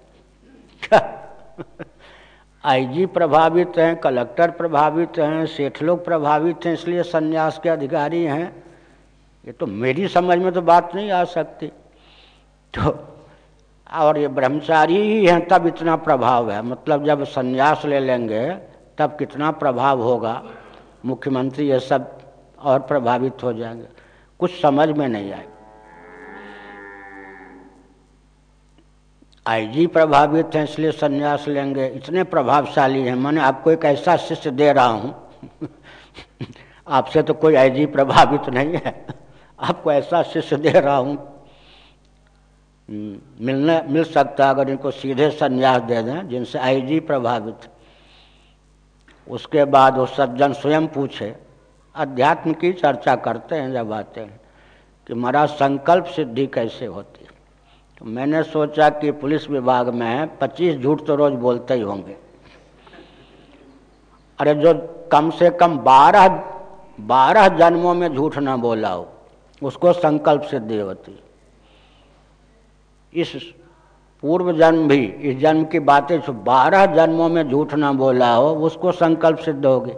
<laughs> आईजी प्रभावित हैं, कलेक्टर प्रभावित हैं, सेठ लोग प्रभावित हैं, इसलिए संन्यास के अधिकारी हैं। ये तो मेरी समझ में तो बात नहीं आ सकती। तो और ये ब्रह्मचारी ही हैं, तब इतना प्रभाव है। मतलब जब संन्यास ले लेंगे, तब कितना प्रभाव होगा? मुख्यमंत्री ये सब और प्रभावित हो जाएँगे। कुछ समझ में नहीं आए। आईजी प्रभावित हैं इसलिए संन्यास लेंगे। इतने प्रभावशाली हैं। मैंने आपको एक ऐसा शिष्य दे रहा हूँ। <laughs> आपसे तो कोई आईजी प्रभावित नहीं है। <laughs> आपको ऐसा शिष्य दे रहा हूँ। हम्म, मिलने मिल सकता अगर इनको सीधे संन्यास दे दें जिनसे आईजी प्रभावित। उसके बाद वो सज्जन स्वयं पूछे अध्यात्म की चर्चा करते हैं जब आते हैं कि हमारा संकल्प सिद्धि कैसे होती? तो मैंने सोचा कि पुलिस विभाग में पच्चीस झूठ तो रोज बोलते ही होंगे। अरे जो कम से कम बारह बारह जन्मों में झूठ ना बोला हो, उसको संकल्प सिद्धि होती। इस पूर्व जन्म भी, इस जन्म की बातें बारह जन्मों में झूठ ना बोला हो, उसको संकल्प सिद्ध होगी।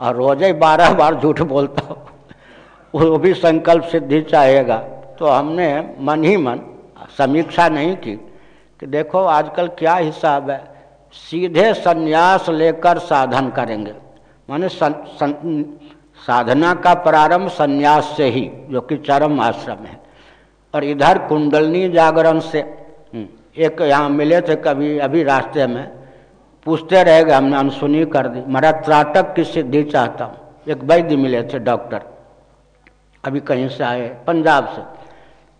और रोज ही बारह बार झूठ बोलता हो, वो भी संकल्प सिद्धि चाहेगा। तो हमने मन ही मन समीक्षा नहीं की कि देखो आजकल क्या हिसाब है सीधे संन्यास लेकर साधन करेंगे। माने साधना का प्रारंभ संन्यास से ही जो कि चरम आश्रम है। और इधर कुंडलनी जागरण से हम्म, एक यहाँ मिले थे कभी अभी रास्ते में पूछते रह गए हमने अनसुनी कर दी। मरा त्राटक की सिद्धि चाहता हूँ। एक वैद्य मिले थे डॉक्टर अभी कहीं से आए पंजाब से।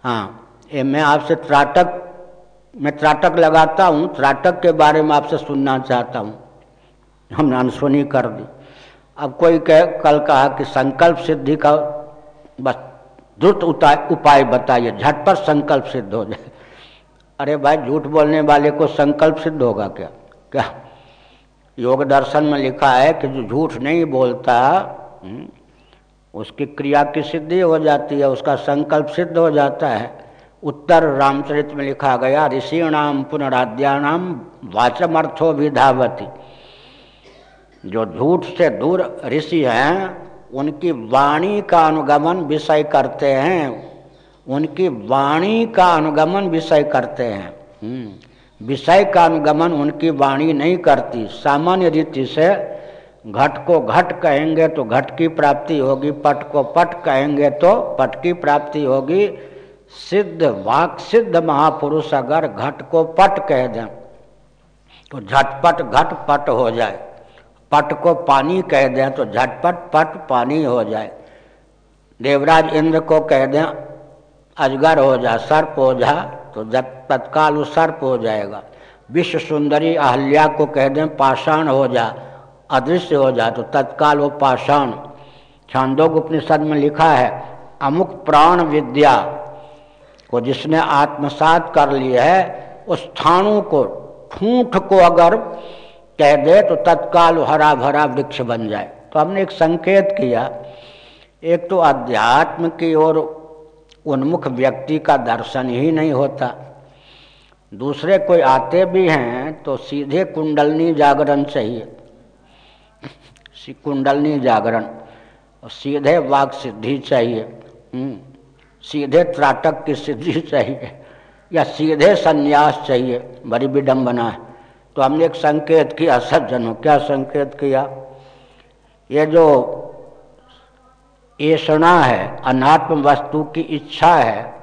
हाँ ये मैं आपसे त्राटक मैं त्राटक लगाता हूँ त्राटक के बारे में आपसे सुनना चाहता हूँ। हमने अनसुनी कर दी। अब कोई कह कल कहा कि संकल्प सिद्धि का बस द्रुत उपाय बताइए झटपट संकल्प सिद्ध हो जाए। अरे भाई झूठ बोलने वाले को संकल्प सिद्ध होगा क्या? क्या? योग दर्शन में लिखा है कि जो झूठ नहीं बोलता हम्म, उसकी क्रिया की सिद्धि हो जाती है उसका संकल्प सिद्ध हो जाता है। उत्तर रामचरित में लिखा गया ऋषिणाम पुनराद्यानाम वाचमर्थो विधावती। जो झूठ से दूर ऋषि हैं, उनकी वाणी का अनुगमन विषय करते हैं। उनकी वाणी का अनुगमन विषय करते हैं। हम्म। विषय का अनुगमन उनकी वाणी नहीं करती। सामान्य रीति से घट को घट कहेंगे तो घट की प्राप्ति होगी, पट को पट कहेंगे तो पट की प्राप्ति होगी। सिद्ध वाक, सिद्ध महापुरुष अगर घट को पट कह दें तो झटपट घट पट हो जाए। पट को पानी कह दें तो झटपट पट पानी हो जाए। देवराज इंद्र को कह दें, अजगर हो जा, सर्प हो जा तो जब तत्काल सर्प हो जाएगा। विश्व सुंदरी अहल्या को कह दें, पाषाण हो जा, अदृश्य हो जा तो तत्काल वो पाषाण। छांदोग उपनिषद में लिखा है, अमुक प्राण विद्या को जिसने आत्मसात कर लिया है, उस स्थानों को, ठूठ को अगर कह दे तो तत्काल हरा भरा वृक्ष बन जाए। तो हमने एक संकेत किया। एक तो अध्यात्म की ओर उन्मुख व्यक्ति का दर्शन ही नहीं होता। दूसरे कोई आते भी हैं तो सीधे कुंडलनी जागरण चाहिए। कुंडलनी जागरण, और सीधे वाक सिद्धि चाहिए। हम्म। सीधे त्राटक की सिद्धि चाहिए, या सीधे संन्यास चाहिए, बड़ी विडम्बना है। तो हमने एक संकेत किया, सज्जनों क्या संकेत किया? ये जो ऐसा है, अनात्म वस्तु की इच्छा है,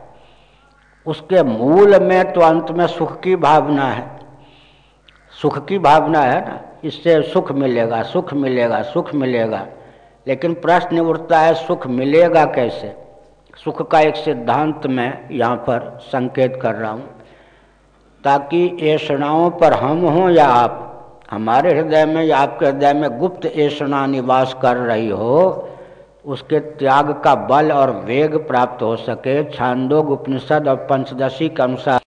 उसके मूल में तो अंत में सुख की भावना है। सुख की भावना है ना, इससे सुख मिलेगा सुख मिलेगा सुख मिलेगा। लेकिन प्रश्न उठता है, सुख मिलेगा कैसे? सुख का एक सिद्धांत मैं यहाँ पर संकेत कर रहा हूँ। ताकि ऐषणाओं पर हम हों या आप, हमारे हृदय में या आपके हृदय में गुप्त ऐषणा निवास कर रही हो, उसके त्याग का बल और वेग प्राप्त हो सके। छांदोग, उपनिषद और पंचदशी के अनुसार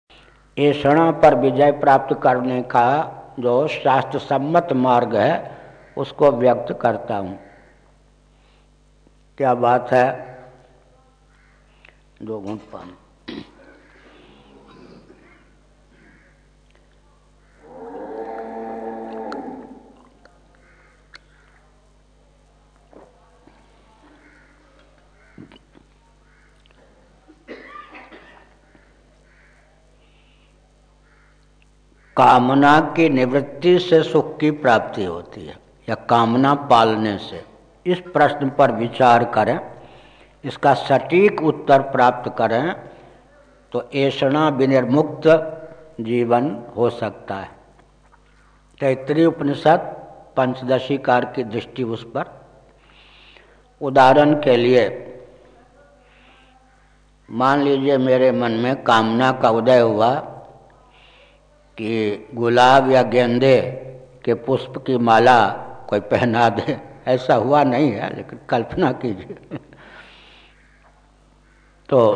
ऐषणा पर विजय प्राप्त करने का जो शास्त्र सम्मत मार्ग है, उसको व्यक्त करता हूँ। क्या बात है? दो घूट पानी। कामना की निवृत्ति से सुख की प्राप्ति होती है या कामना पालने से। इस प्रश्न पर विचार करें। इसका सटीक उत्तर प्राप्त करें तो ऐसा विनिर्मुक्त जीवन हो सकता है। तैतरी उपनिषद पंचदशी कार की दृष्टि उस पर। उदाहरण के लिए, मान लीजिए मेरे मन में कामना का उदय हुआ कि गुलाब या गेंदे के पुष्प की माला कोई पहना दे। ऐसा हुआ नहीं है, लेकिन कल्पना कीजिए। तो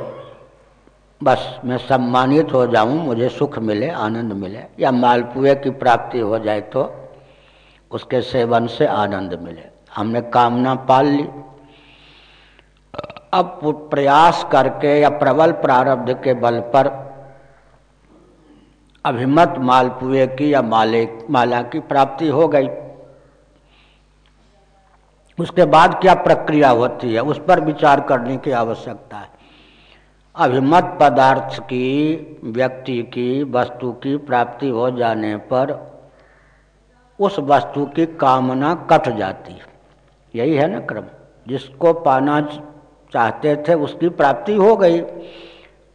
बस मैं सम्मानित हो जाऊँ, मुझे सुख मिले, आनंद मिले, या मालपुए की प्राप्ति हो जाए तो उसके सेवन से आनंद मिले। हमने कामना पाल ली। अब प्रयास करके या प्रबल प्रारब्ध के बल पर अभिमत मालपुए की या माले, माला की प्राप्ति हो गई। उसके बाद क्या प्रक्रिया होती है, उस पर विचार करने की आवश्यकता है। अभिमत पदार्थ की, व्यक्ति की, वस्तु की प्राप्ति हो जाने पर उस वस्तु की कामना कट जाती। है यही है ना क्रम। जिसको पाना चाहते थे, उसकी प्राप्ति हो गई।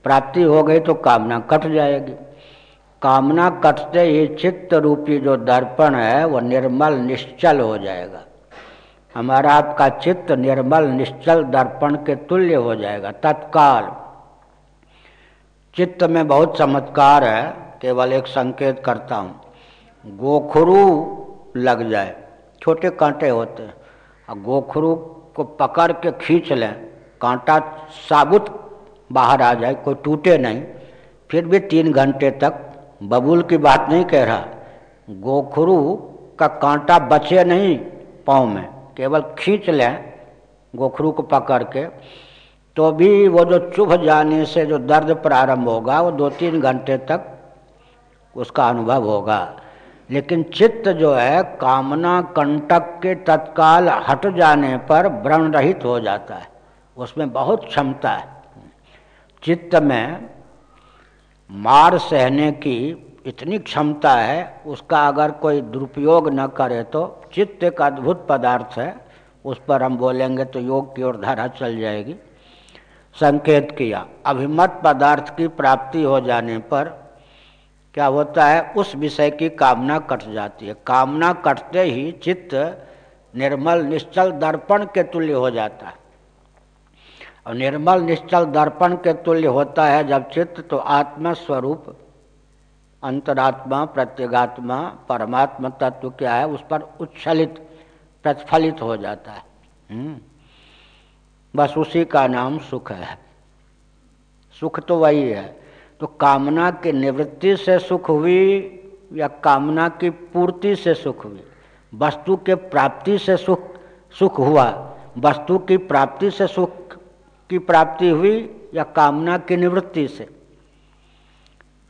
प्राप्ति हो गई तो कामना कट जाएगी। कामना कटते ही चित्त रूपी जो दर्पण है, वो निर्मल, निश्चल हो जाएगा। हमारा आपका चित्त निर्मल, निश्चल दर्पण के तुल्य हो जाएगा, तत्काल। चित्त में बहुत चमत्कार है, केवल एक संकेत करता हूँ। गोखरू लग जाए, छोटे कांटे होते हैं। और गोखरू को पकड़ के खींच लें, कांटा साबुत बाहर आ जाए, कोई टूटे नहीं। फिर भी तीन घंटे तक बबूल की बात नहीं कह रहा। गोखरू का कांटा बचे नहीं पाँव में, केवल खींच लें गोखरू को पकड़ के। तो भी वो जो चुभ जाने से जो दर्द प्रारंभ होगा, वो दो तीन घंटे तक उसका अनुभव होगा। लेकिन चित्त जो है, कामना कंटक के तत्काल हट जाने पर व्रण रहित हो जाता है। उसमें बहुत क्षमता है। चित्त में मार सहने की इतनी क्षमता है, उसका अगर कोई दुरुपयोग न करे तो चित्त एक अद्भुत पदार्थ है। उस पर हम बोलेंगे तो योग की ओर धारा चल जाएगी। संकेत किया। अभिमत पदार्थ की प्राप्ति हो जाने पर क्या होता है, उस विषय की कामना कट जाती है। कामना कटते ही चित्त निर्मल निश्चल दर्पण के तुल्य हो जाता है। और निर्मल निश्चल दर्पण के तुल्य होता है जब चित्त तो आत्मा स्वरूप अंतरात्मा, प्रत्यगात्मा, परमात्मा तत्व क्या है, उस पर उच्छलित, प्रतिफलित हो जाता है। हम्म। बस उसी का नाम सुख है। सुख तो वही है। तो कामना की निवृत्ति से सुख हुई या कामना की पूर्ति से सुख हुई? वस्तु के प्राप्ति से सुख सुख हुआ। वस्तु की प्राप्ति से सुख की प्राप्ति हुई या कामना की निवृत्ति से?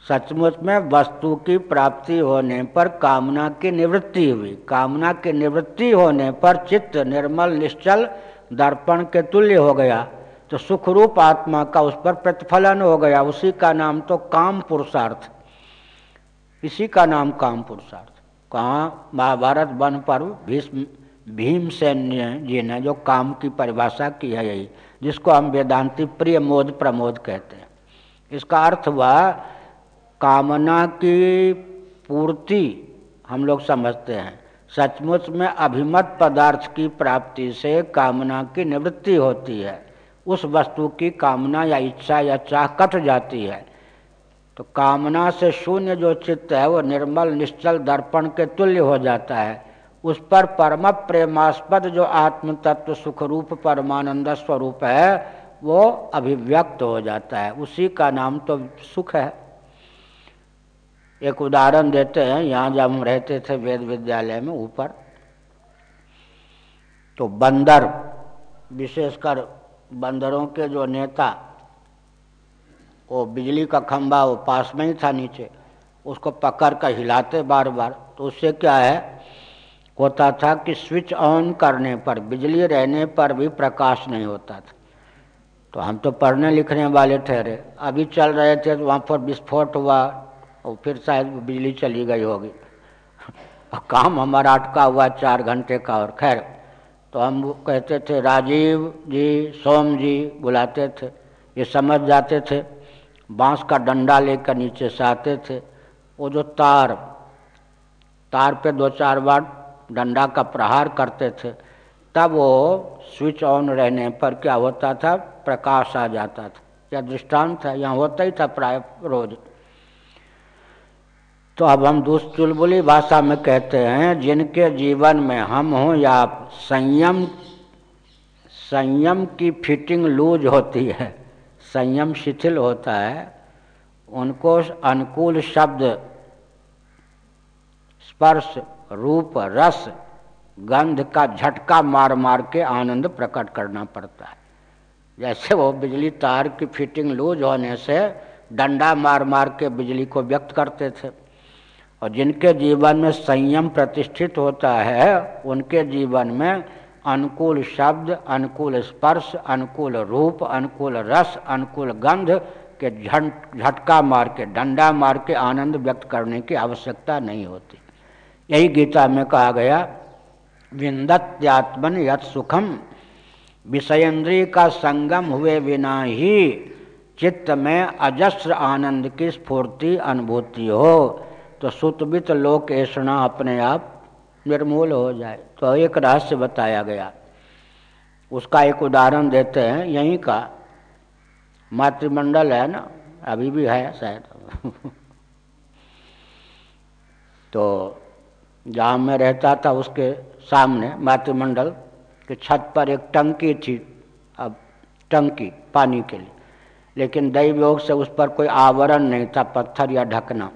सचमुच में वस्तु की प्राप्ति होने पर कामना की निवृत्ति हुई। कामना की निवृत्ति होने पर चित्त निर्मल, निश्चल दर्पण के तुल्य हो गया तो सुखरूप आत्मा का उस पर प्रतिफलन हो गया। उसी का नाम तो काम पुरुषार्थ। इसी का नाम काम पुरुषार्थ। कहाँ? महाभारत, वन पर्व, भीष्म, भीमसेन जी ने जो काम की परिभाषा की है यही, जिसको हम वेदांति प्रिय मोद प्रमोद कहते हैं। इसका अर्थ हुआ, कामना की पूर्ति हम लोग समझते हैं। सचमुच में अभिमत पदार्थ की प्राप्ति से कामना की निवृत्ति होती है। उस वस्तु की कामना या इच्छा या चाह कट जाती है। तो कामना से शून्य जो चित्त है, वो निर्मल, निश्चल दर्पण के तुल्य हो जाता है। उस पर परम प्रेमास्पद जो आत्म तत्व सुख रूप परमानंद स्वरूप है, वो अभिव्यक्त हो जाता है। उसी का नाम तो सुख है। एक उदाहरण देते हैं, यहाँ जब हम रहते थे वेद विद्यालय में ऊपर तो बंदर, विशेषकर बंदरों के जो नेता, वो बिजली का खंभा वो पास में ही था नीचे, उसको पकड़ कर हिलाते बार बार तो उससे क्या है? होता था कि स्विच ऑन करने पर, बिजली रहने पर भी प्रकाश नहीं होता था। तो हम तो पढ़ने लिखने वाले ठहरे। अभी चल रहे थे तो वहाँ पर विस्फोट हुआ और फिर शायद बिजली चली गई होगी। काम हमारा अटका हुआ चार घंटे का और खैर तो हम कहते थे, राजीव जी, सोम जी बुलाते थे। ये समझ जाते थे, बाँस का डंडा लेकर नीचे से आते थे। वो जो तार तार पे दो चार बार डंडा का प्रहार करते थे, तब वो स्विच ऑन रहने पर क्या होता था? प्रकाश आ जाता था। यह दृष्टांत है, यहाँ होता ही था प्राय रोज। तो अब हम दूसरी चुलबुली भाषा में कहते हैं, जिनके जीवन में हम हों या संयम संयम की फिटिंग लूज होती है, संयम शिथिल होता है, उनको अनुकूल शब्द, स्पर्श, रूप, रस, गंध का झटका मार मार के आनंद प्रकट करना पड़ता है। जैसे वो बिजली तार की फिटिंग लूज होने से डंडा मार मार के बिजली को व्यक्त करते थे। और जिनके जीवन में संयम प्रतिष्ठित होता है, उनके जीवन में अनुकूल शब्द, अनुकूल स्पर्श, अनुकूल रूप, अनुकूल रस, अनुकूल गंध के झटका मार के, डंडा मार के आनंद व्यक्त करने की आवश्यकता नहीं होती। यही गीता में कहा गया, विंदत्यात्मन यत सुखम, विषयन्द्रीय का संगम हुए बिना ही चित्त में अजस्र आनंद की स्फूर्ति अनुभूति हो। तो सुतवित लोक ऐसा अपने आप निर्मूल हो जाए। तो एक रहस्य बताया गया। उसका एक उदाहरण देते हैं, यहीं का। मातृमंडल है ना, अभी भी है शायद। <laughs> तो जहाँ मैं रहता था, उसके सामने मातृमंडल के छत पर एक टंकी थी, अब टंकी पानी के लिए। लेकिन दैव योग से उस पर कोई आवरण नहीं था, पत्थर या ढकना।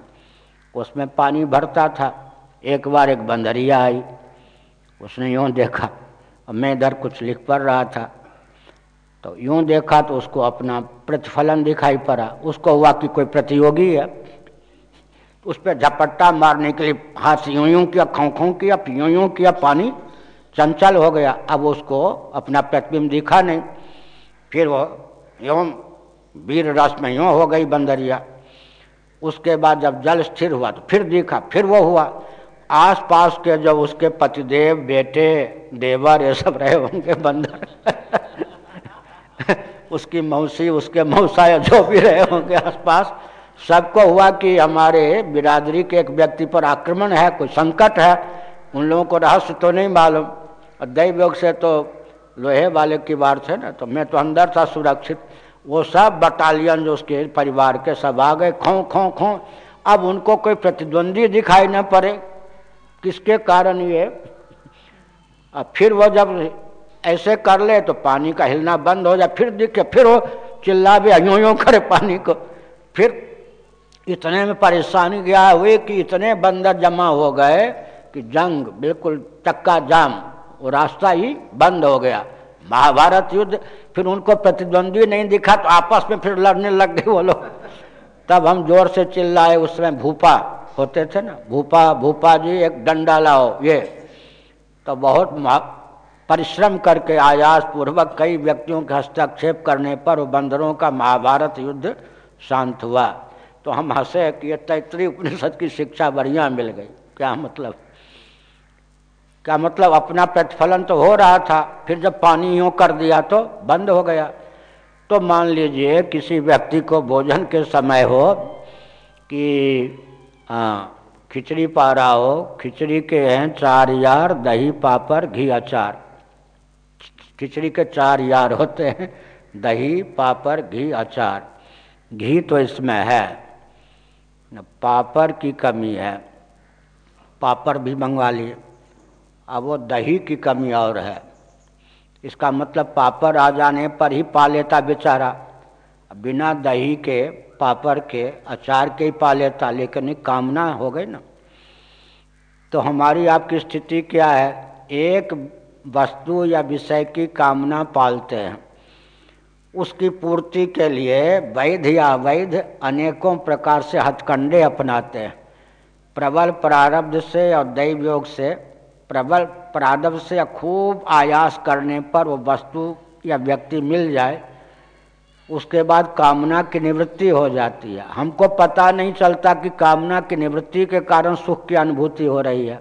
उसमें पानी भरता था। एक बार एक बंदरिया आई। उसने यूँ देखा और मैं इधर कुछ लिख पढ़ रहा था। तो यूँ देखा तो उसको अपना प्रतिफलन दिखाई पड़ा। उसको हुआ कि कोई प्रतियोगी है। उस पर झपट्टा मारने के लिए हाथ यूँ यूँ किया खों खों किया यूँ यूँ किया, पानी चंचल हो गया। अब उसको अपना प्रतिबिंब दिखा नहीं। फिर वो यूँ, वीर रस में यूँ हो गई बंदरिया। उसके बाद जब जल स्थिर हुआ तो फिर दिखा, फिर वो हुआ। आस पास के जब उसके पतिदेव, बेटे, देवर, ये सब रहे उनके बंदर। <laughs> उसकी मौसी, उसके मौसा जो भी रहे होंगे आसपास, सबको हुआ कि हमारे बिरादरी के एक व्यक्ति पर आक्रमण है, कोई संकट है, उन लोगों को रहस्य तो नहीं मालूम। और दैव योग से तो लोहे वाले की बात है ना तो मैं तो अंदर था सुरक्षित। वो सब बटालियन जो उसके परिवार के सब आ गए, खो खो खो। अब उनको कोई प्रतिद्वंदी दिखाई न पड़े। किसके कारण ये? अब फिर वो जब ऐसे कर ले तो पानी का हिलना बंद हो जाए, फिर दिखे, फिर वो चिल्ला भी यूँ यूँ करे पानी को? फिर इतने में परेशानी गया, हुए कि इतने बंदर जमा हो गए कि जंग, बिल्कुल चक्का जाम, वो रास्ता ही बंद हो गया। महाभारत युद्ध, फिर उनको प्रतिद्वंदी नहीं दिखा तो आपस में फिर लड़ने लग गए वो लोग। तब हम ज़ोर से चिल्लाए, उस समय भूपा होते थे ना, भूपा भूपा जी, एक डंडा लाओ ये। तो बहुत परिश्रम करके आयास पूर्वक कई व्यक्तियों के हस्तक्षेप करने पर बंदरों का महाभारत युद्ध शांत हुआ। तो हम हंसे कि ये तैतरी उपनिषद की शिक्षा बढ़िया मिल गई, क्या मतलब? क्या मतलब अपना प्रतिफलन तो हो रहा था, फिर जब पानी यूँ कर दिया तो बंद हो गया। तो मान लीजिए किसी व्यक्ति को भोजन के समय हो कि खिचड़ी पा रहा हो, खिचड़ी के हैं चार यार, दही, पापड़, घी, अचार। खिचड़ी के चार यार होते हैं, दही, पापड़, घी, अचार। घी तो इसमें है पापड़ की कमी है। पापड़ भी मंगवा लिए। अब वो दही की कमी और है। इसका मतलब पापड़ आ जाने पर ही पा लेता बेचारा। बिना दही के, पापड़ के, अचार के ही पा लेता, लेकिन कामना हो गई ना। तो हमारी आपकी स्थिति क्या है? एक वस्तु या विषय की कामना पालते हैं। उसकी पूर्ति के लिए वैध या अवैध अनेकों प्रकार से हथकंडे अपनाते हैं। प्रबल प्रारब्ध से और दैव योग से प्रबल प्रारब्ध से खूब आयास करने पर वो वस्तु या व्यक्ति मिल जाए, उसके बाद कामना की निवृत्ति हो जाती है। हमको पता नहीं चलता कि कामना की निवृत्ति के कारण सुख की अनुभूति हो रही है।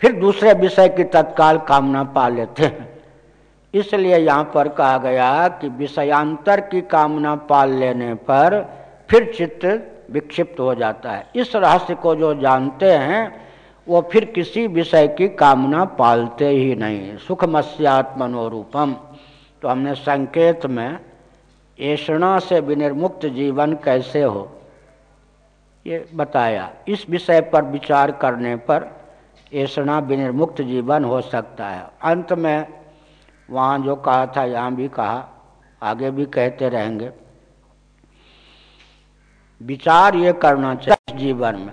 फिर दूसरे विषय की तत्काल कामना पा लेते हैं। इसलिए यहाँ पर कहा गया कि विषयांतर की कामना पाल लेने पर फिर चित्त विक्षिप्त हो जाता है। इस रहस्य को जो जानते हैं वो फिर किसी विषय की कामना पालते ही नहीं। सुखमस्यात्मनोरूपम। तो हमने संकेत में ऐषणा से विनिर्मुक्त जीवन कैसे हो, ये बताया। इस विषय पर विचार करने पर ऐषणा विनिर्मुक्त जीवन हो सकता है। अंत में वहाँ जो कहा था, यहाँ भी कहा, आगे भी कहते रहेंगे। विचार ये करना चाहिए जीवन में।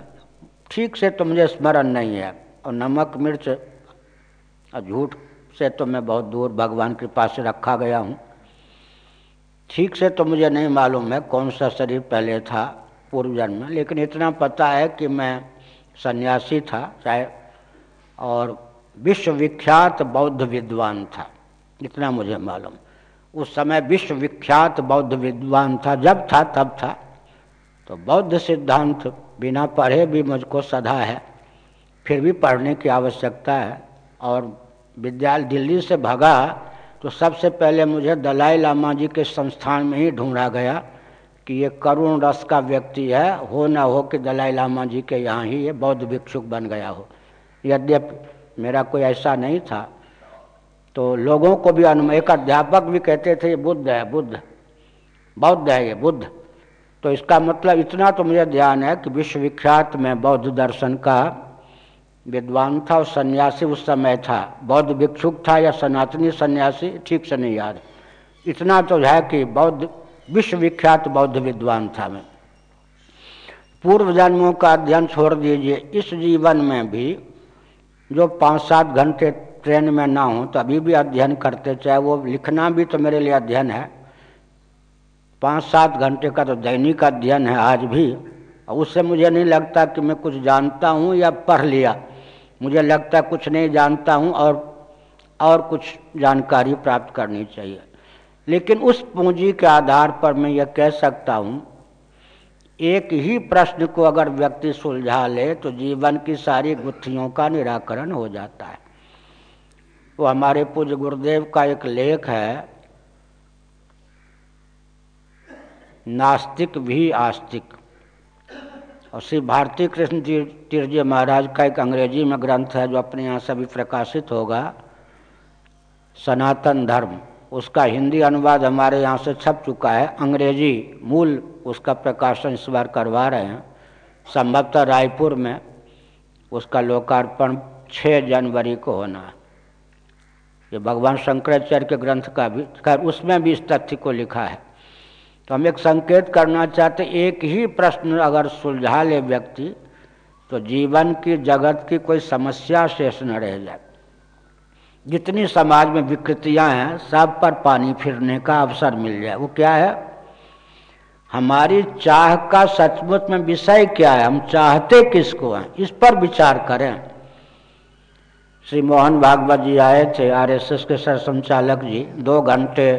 ठीक से तो मुझे स्मरण नहीं है। और नमक, मिर्च और झूठ से तो मैं बहुत दूर भगवान कृपा से रखा गया हूँ। ठीक से तो मुझे नहीं मालूम है कौन सा शरीर पहले था, पूर्व जन्म। में लेकिन इतना पता है कि मैं सन्यासी था, चाहे और विश्वविख्यात बौद्ध विद्वान था। इतना मुझे मालूम। उस समय विश्वविख्यात बौद्ध विद्वान था, जब था, तब था। तो बौद्ध सिद्धांत बिना पढ़े भी मुझको सदा है। फिर भी पढ़ने की आवश्यकता है। और विद्यालय दिल्ली से भगा तो सबसे पहले मुझे दलाई लामा जी के संस्थान में ही ढूंढा गया कि ये करुण रस का व्यक्ति है। हो ना हो कि दलाई लामा जी के यहाँ ही ये बौद्ध भिक्षुक बन गया हो। यद्यपि मेरा कोई ऐसा नहीं था। तो लोगों को भी अनुमान एक अध्यापक भी कहते थे, ये बुद्ध है, बुद्ध। बौद्ध है ये, बुद्ध। तो इसका मतलब इतना तो मुझे ध्यान है कि विश्वविख्यात में बौद्ध दर्शन का विद्वान था और सन्यासी उस समय था। बौद्ध भिक्षुक था या सनातनी सन्यासी, ठीक से नहीं याद। इतना तो है कि बौद्ध, विश्वविख्यात बौद्ध विद्वान था मैं। पूर्व जन्मों का अध्ययन छोड़ दीजिए। इस जीवन में भी जो पाँच सात घंटे ट्रेन में ना हो तो अभी भी अध्ययन करते, चाहे वो लिखना भी तो मेरे लिए अध्ययन है। पाँच सात घंटे का तो दैनिक अध्ययन है आज भी। और उससे मुझे नहीं लगता कि मैं कुछ जानता हूँ या पढ़ लिया। मुझे लगता है कुछ नहीं जानता हूँ और और कुछ जानकारी प्राप्त करनी चाहिए। लेकिन उस पूंजी के आधार पर मैं यह कह सकता हूँ, एक ही प्रश्न को अगर व्यक्ति सुलझा ले तो जीवन की सारी गुत्थियों का निराकरण हो जाता है। वो हमारे पूज्य गुरुदेव का एक लेख है नास्तिक भी आस्तिक। और श्री भारती कृष्ण तीर्जी महाराज का एक अंग्रेज़ी में ग्रंथ है जो अपने यहाँ से भी प्रकाशित होगा, सनातन धर्म। उसका हिंदी अनुवाद हमारे यहाँ से छप चुका है। अंग्रेज़ी मूल उसका प्रकाशन इस बार करवा रहे हैं। संभवतः रायपुर में उसका लोकार्पण 6 जनवरी को होना है। ये भगवान शंकराचार्य के ग्रंथ का भी उसमें भी इस तथ्य को लिखा है। तो हम एक संकेत करना चाहते एक ही प्रश्न अगर सुलझा ले व्यक्ति तो जीवन की, जगत की कोई समस्या शेष न रह जाए। जितनी समाज में विकृतियाँ हैं, सब पर पानी फिरने का अवसर मिल जाए। वो क्या है? हमारी चाह का सचमुच में विषय क्या है? हम चाहते किसको हैं? इस पर विचार करें। श्री मोहन भागवत जी आए थे, आरएसएस के सर संचालक जी, दो घंटे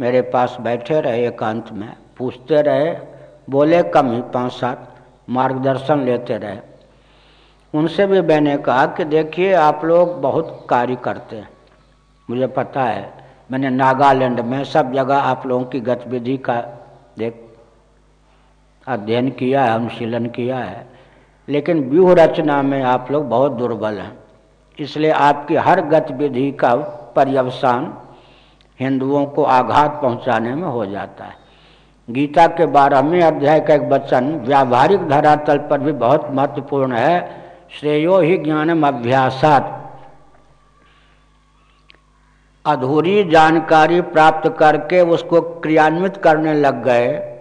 मेरे पास बैठे रहे एकांत में, पूछते रहे, बोले, कम ही पाँच सात मार्गदर्शन लेते रहे। उनसे भी मैंने कहा कि देखिए, आप लोग बहुत कार्य करते हैं। मुझे पता है, मैंने नागालैंड में सब जगह आप लोगों की गतिविधि का देख, अध्ययन किया है, अनुशीलन किया है। लेकिन व्यूह रचना में आप लोग बहुत दुर्बल हैं। इसलिए आपकी हर गतिविधि का पर्यवसान हिंदुओं को आघात पहुँचाने में हो जाता है। गीता के बारहवें अध्याय का एक वचन, व्यावहारिक धरातल पर भी बहुत महत्वपूर्ण है, श्रेयो ही ज्ञानम अभ्यासात। अधूरी जानकारी प्राप्त करके उसको क्रियान्वित करने लग गए,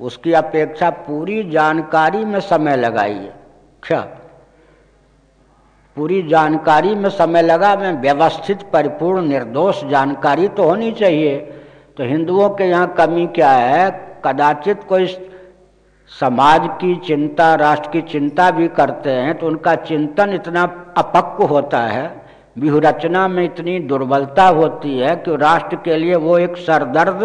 उसकी अपेक्षा पूरी जानकारी में समय लगाइए। क्या पूरी जानकारी में समय लगा, में व्यवस्थित, परिपूर्ण, निर्दोष जानकारी तो होनी चाहिए। तो हिंदुओं के यहाँ कमी क्या है? कदाचित कोई समाज की चिंता, राष्ट्र की चिंता भी करते हैं तो उनका चिंतन इतना अपक्व होता है व्यूहरचना में इतनी दुर्बलता होती है कि राष्ट्र के लिए वो एक सरदर्द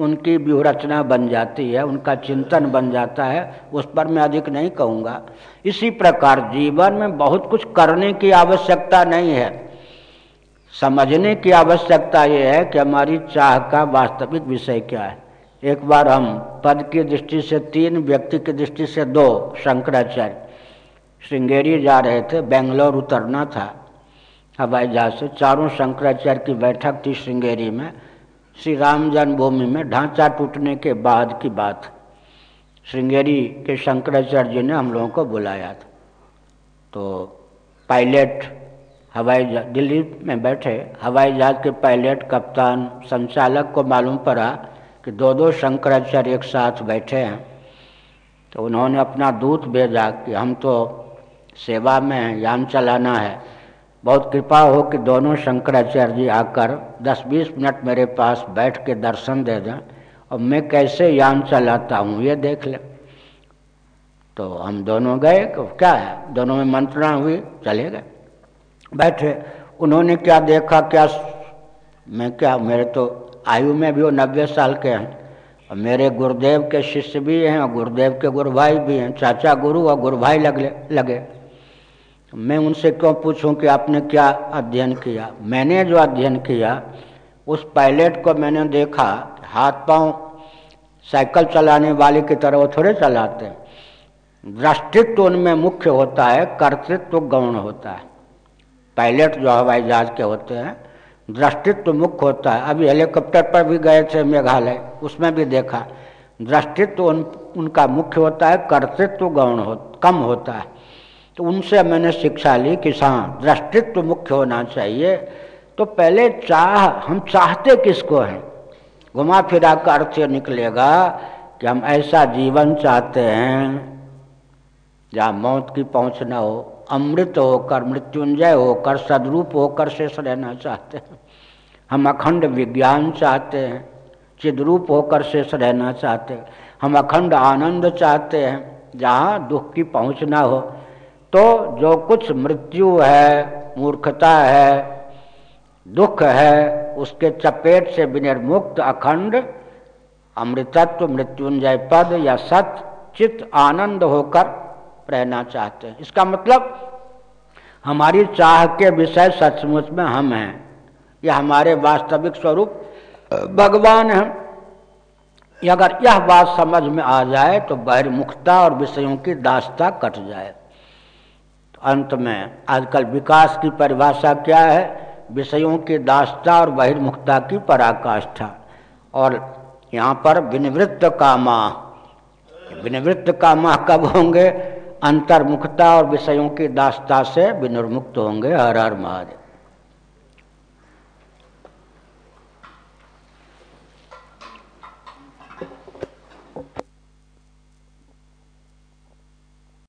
उनकी व्यूहरचना बन जाती है, उनका चिंतन बन जाता है, उस पर मैं अधिक नहीं कहूँगा। इसी प्रकार जीवन में बहुत कुछ करने की आवश्यकता नहीं है। समझने की आवश्यकता ये है कि हमारी चाह का वास्तविक विषय क्या है। एक बार हम पद की दृष्टि से तीन, व्यक्ति की दृष्टि से दो, शंकराचार्य श्रृंगेरी जा रहे थे, बेंगलोर उतरना था। हवाई जहाज़ से चारों शंकराचार्य की बैठक थी श्रृंगेरी में। श्री राम जन्मभूमि में ढांचा टूटने के बाद की बात। श्रृंगेरी के शंकराचार्य जी ने हम लोगों को बुलाया था। तो पायलट हवाई जहाज़, दिल्ली में बैठे, हवाई जहाज़ के पायलट, कप्तान, संचालक को मालूम पड़ा कि दो दो शंकराचार्य एक साथ बैठे हैं। तो उन्होंने अपना दूत भेजा कि हम तो सेवा में यान चलाना है। बहुत कृपा हो कि दोनों शंकराचार्य जी आकर 10-20 मिनट मेरे पास बैठ के दर्शन दे दें और मैं कैसे यान चलाता हूँ, ये देख ले। तो हम दोनों गए क्या है? दोनों में मंत्रणा हुई, चले गए। बैठे। उन्होंने क्या देखा, क्या मैं क्या, मेरे तो आयु में भी वो नब्बे साल के हैं। और मेरे गुरुदेव के शिष्य भी हैं और गुरुदेव के गुरु भाई भी हैं। चाचा गुरु और गुरु भाई लगे लगे। मैं उनसे क्यों पूछूँ कि आपने क्या अध्ययन किया? मैंने जो अध्ययन किया उस पायलट को मैंने देखा हाथ पाँव साइकिल चलाने वाले की तरह वो थोड़े चलाते हैं। दृष्टित्व उनमें मुख्य होता है कर्तृत्व गौण होता है। पायलट जो हवाई जहाज़ के होते हैं दृष्टित्व मुख्य होता है। अभी हेलीकॉप्टर पर भी गए थे मेघालय उसमें भी देखा। दृष्टित्व उन, उनका मुख्य होता है कर्तृत्व गौण हो कम होता है। तो उनसे मैंने शिक्षा ली कि हाँ दृष्टित्व मुख्य होना चाहिए। तो पहले चाह, हम चाहते किसको हैं? घुमा फिरा का अर्थ निकलेगा कि हम ऐसा जीवन चाहते हैं, जहाँ मौत की पहुँच न हो, अमृत होकर, मृत्युंजय होकर, सदरूप होकर शेष रहना चाहते हैं। हम अखंड विज्ञान चाहते हैं, चिद्रूप होकर शेष रहना चाहते हैं। हम अखंड आनंद चाहते हैं, जहाँ दुख की पहुँच ना हो तो जो कुछ मृत्यु है, मूर्खता है, दुख है, उसके चपेट से विनिर्मुक्त अखंड अमृतत्व मृत्युंजय पद या सत चित्त आनंद होकर रहना चाहते हैं। इसका मतलब हमारी चाह के विषय सचमुच में हम हैं। यह हमारे वास्तविक स्वरूप भगवान हैं। अगर यह बात समझ में आ जाए तो बहिर्मुखता और विषयों की दास्ता कट जाए। अंत में, आजकल विकास की परिभाषा क्या है? विषयों की दास्ता और बहिर्मुखता की पराकाष्ठा। और यहाँ पर विनिवृत्त कामा विनिवृत्त कामा कब होंगे? अंतर्मुखता और विषयों की दास्ता से विनिर्मुक्त होंगे हर हर महादेव।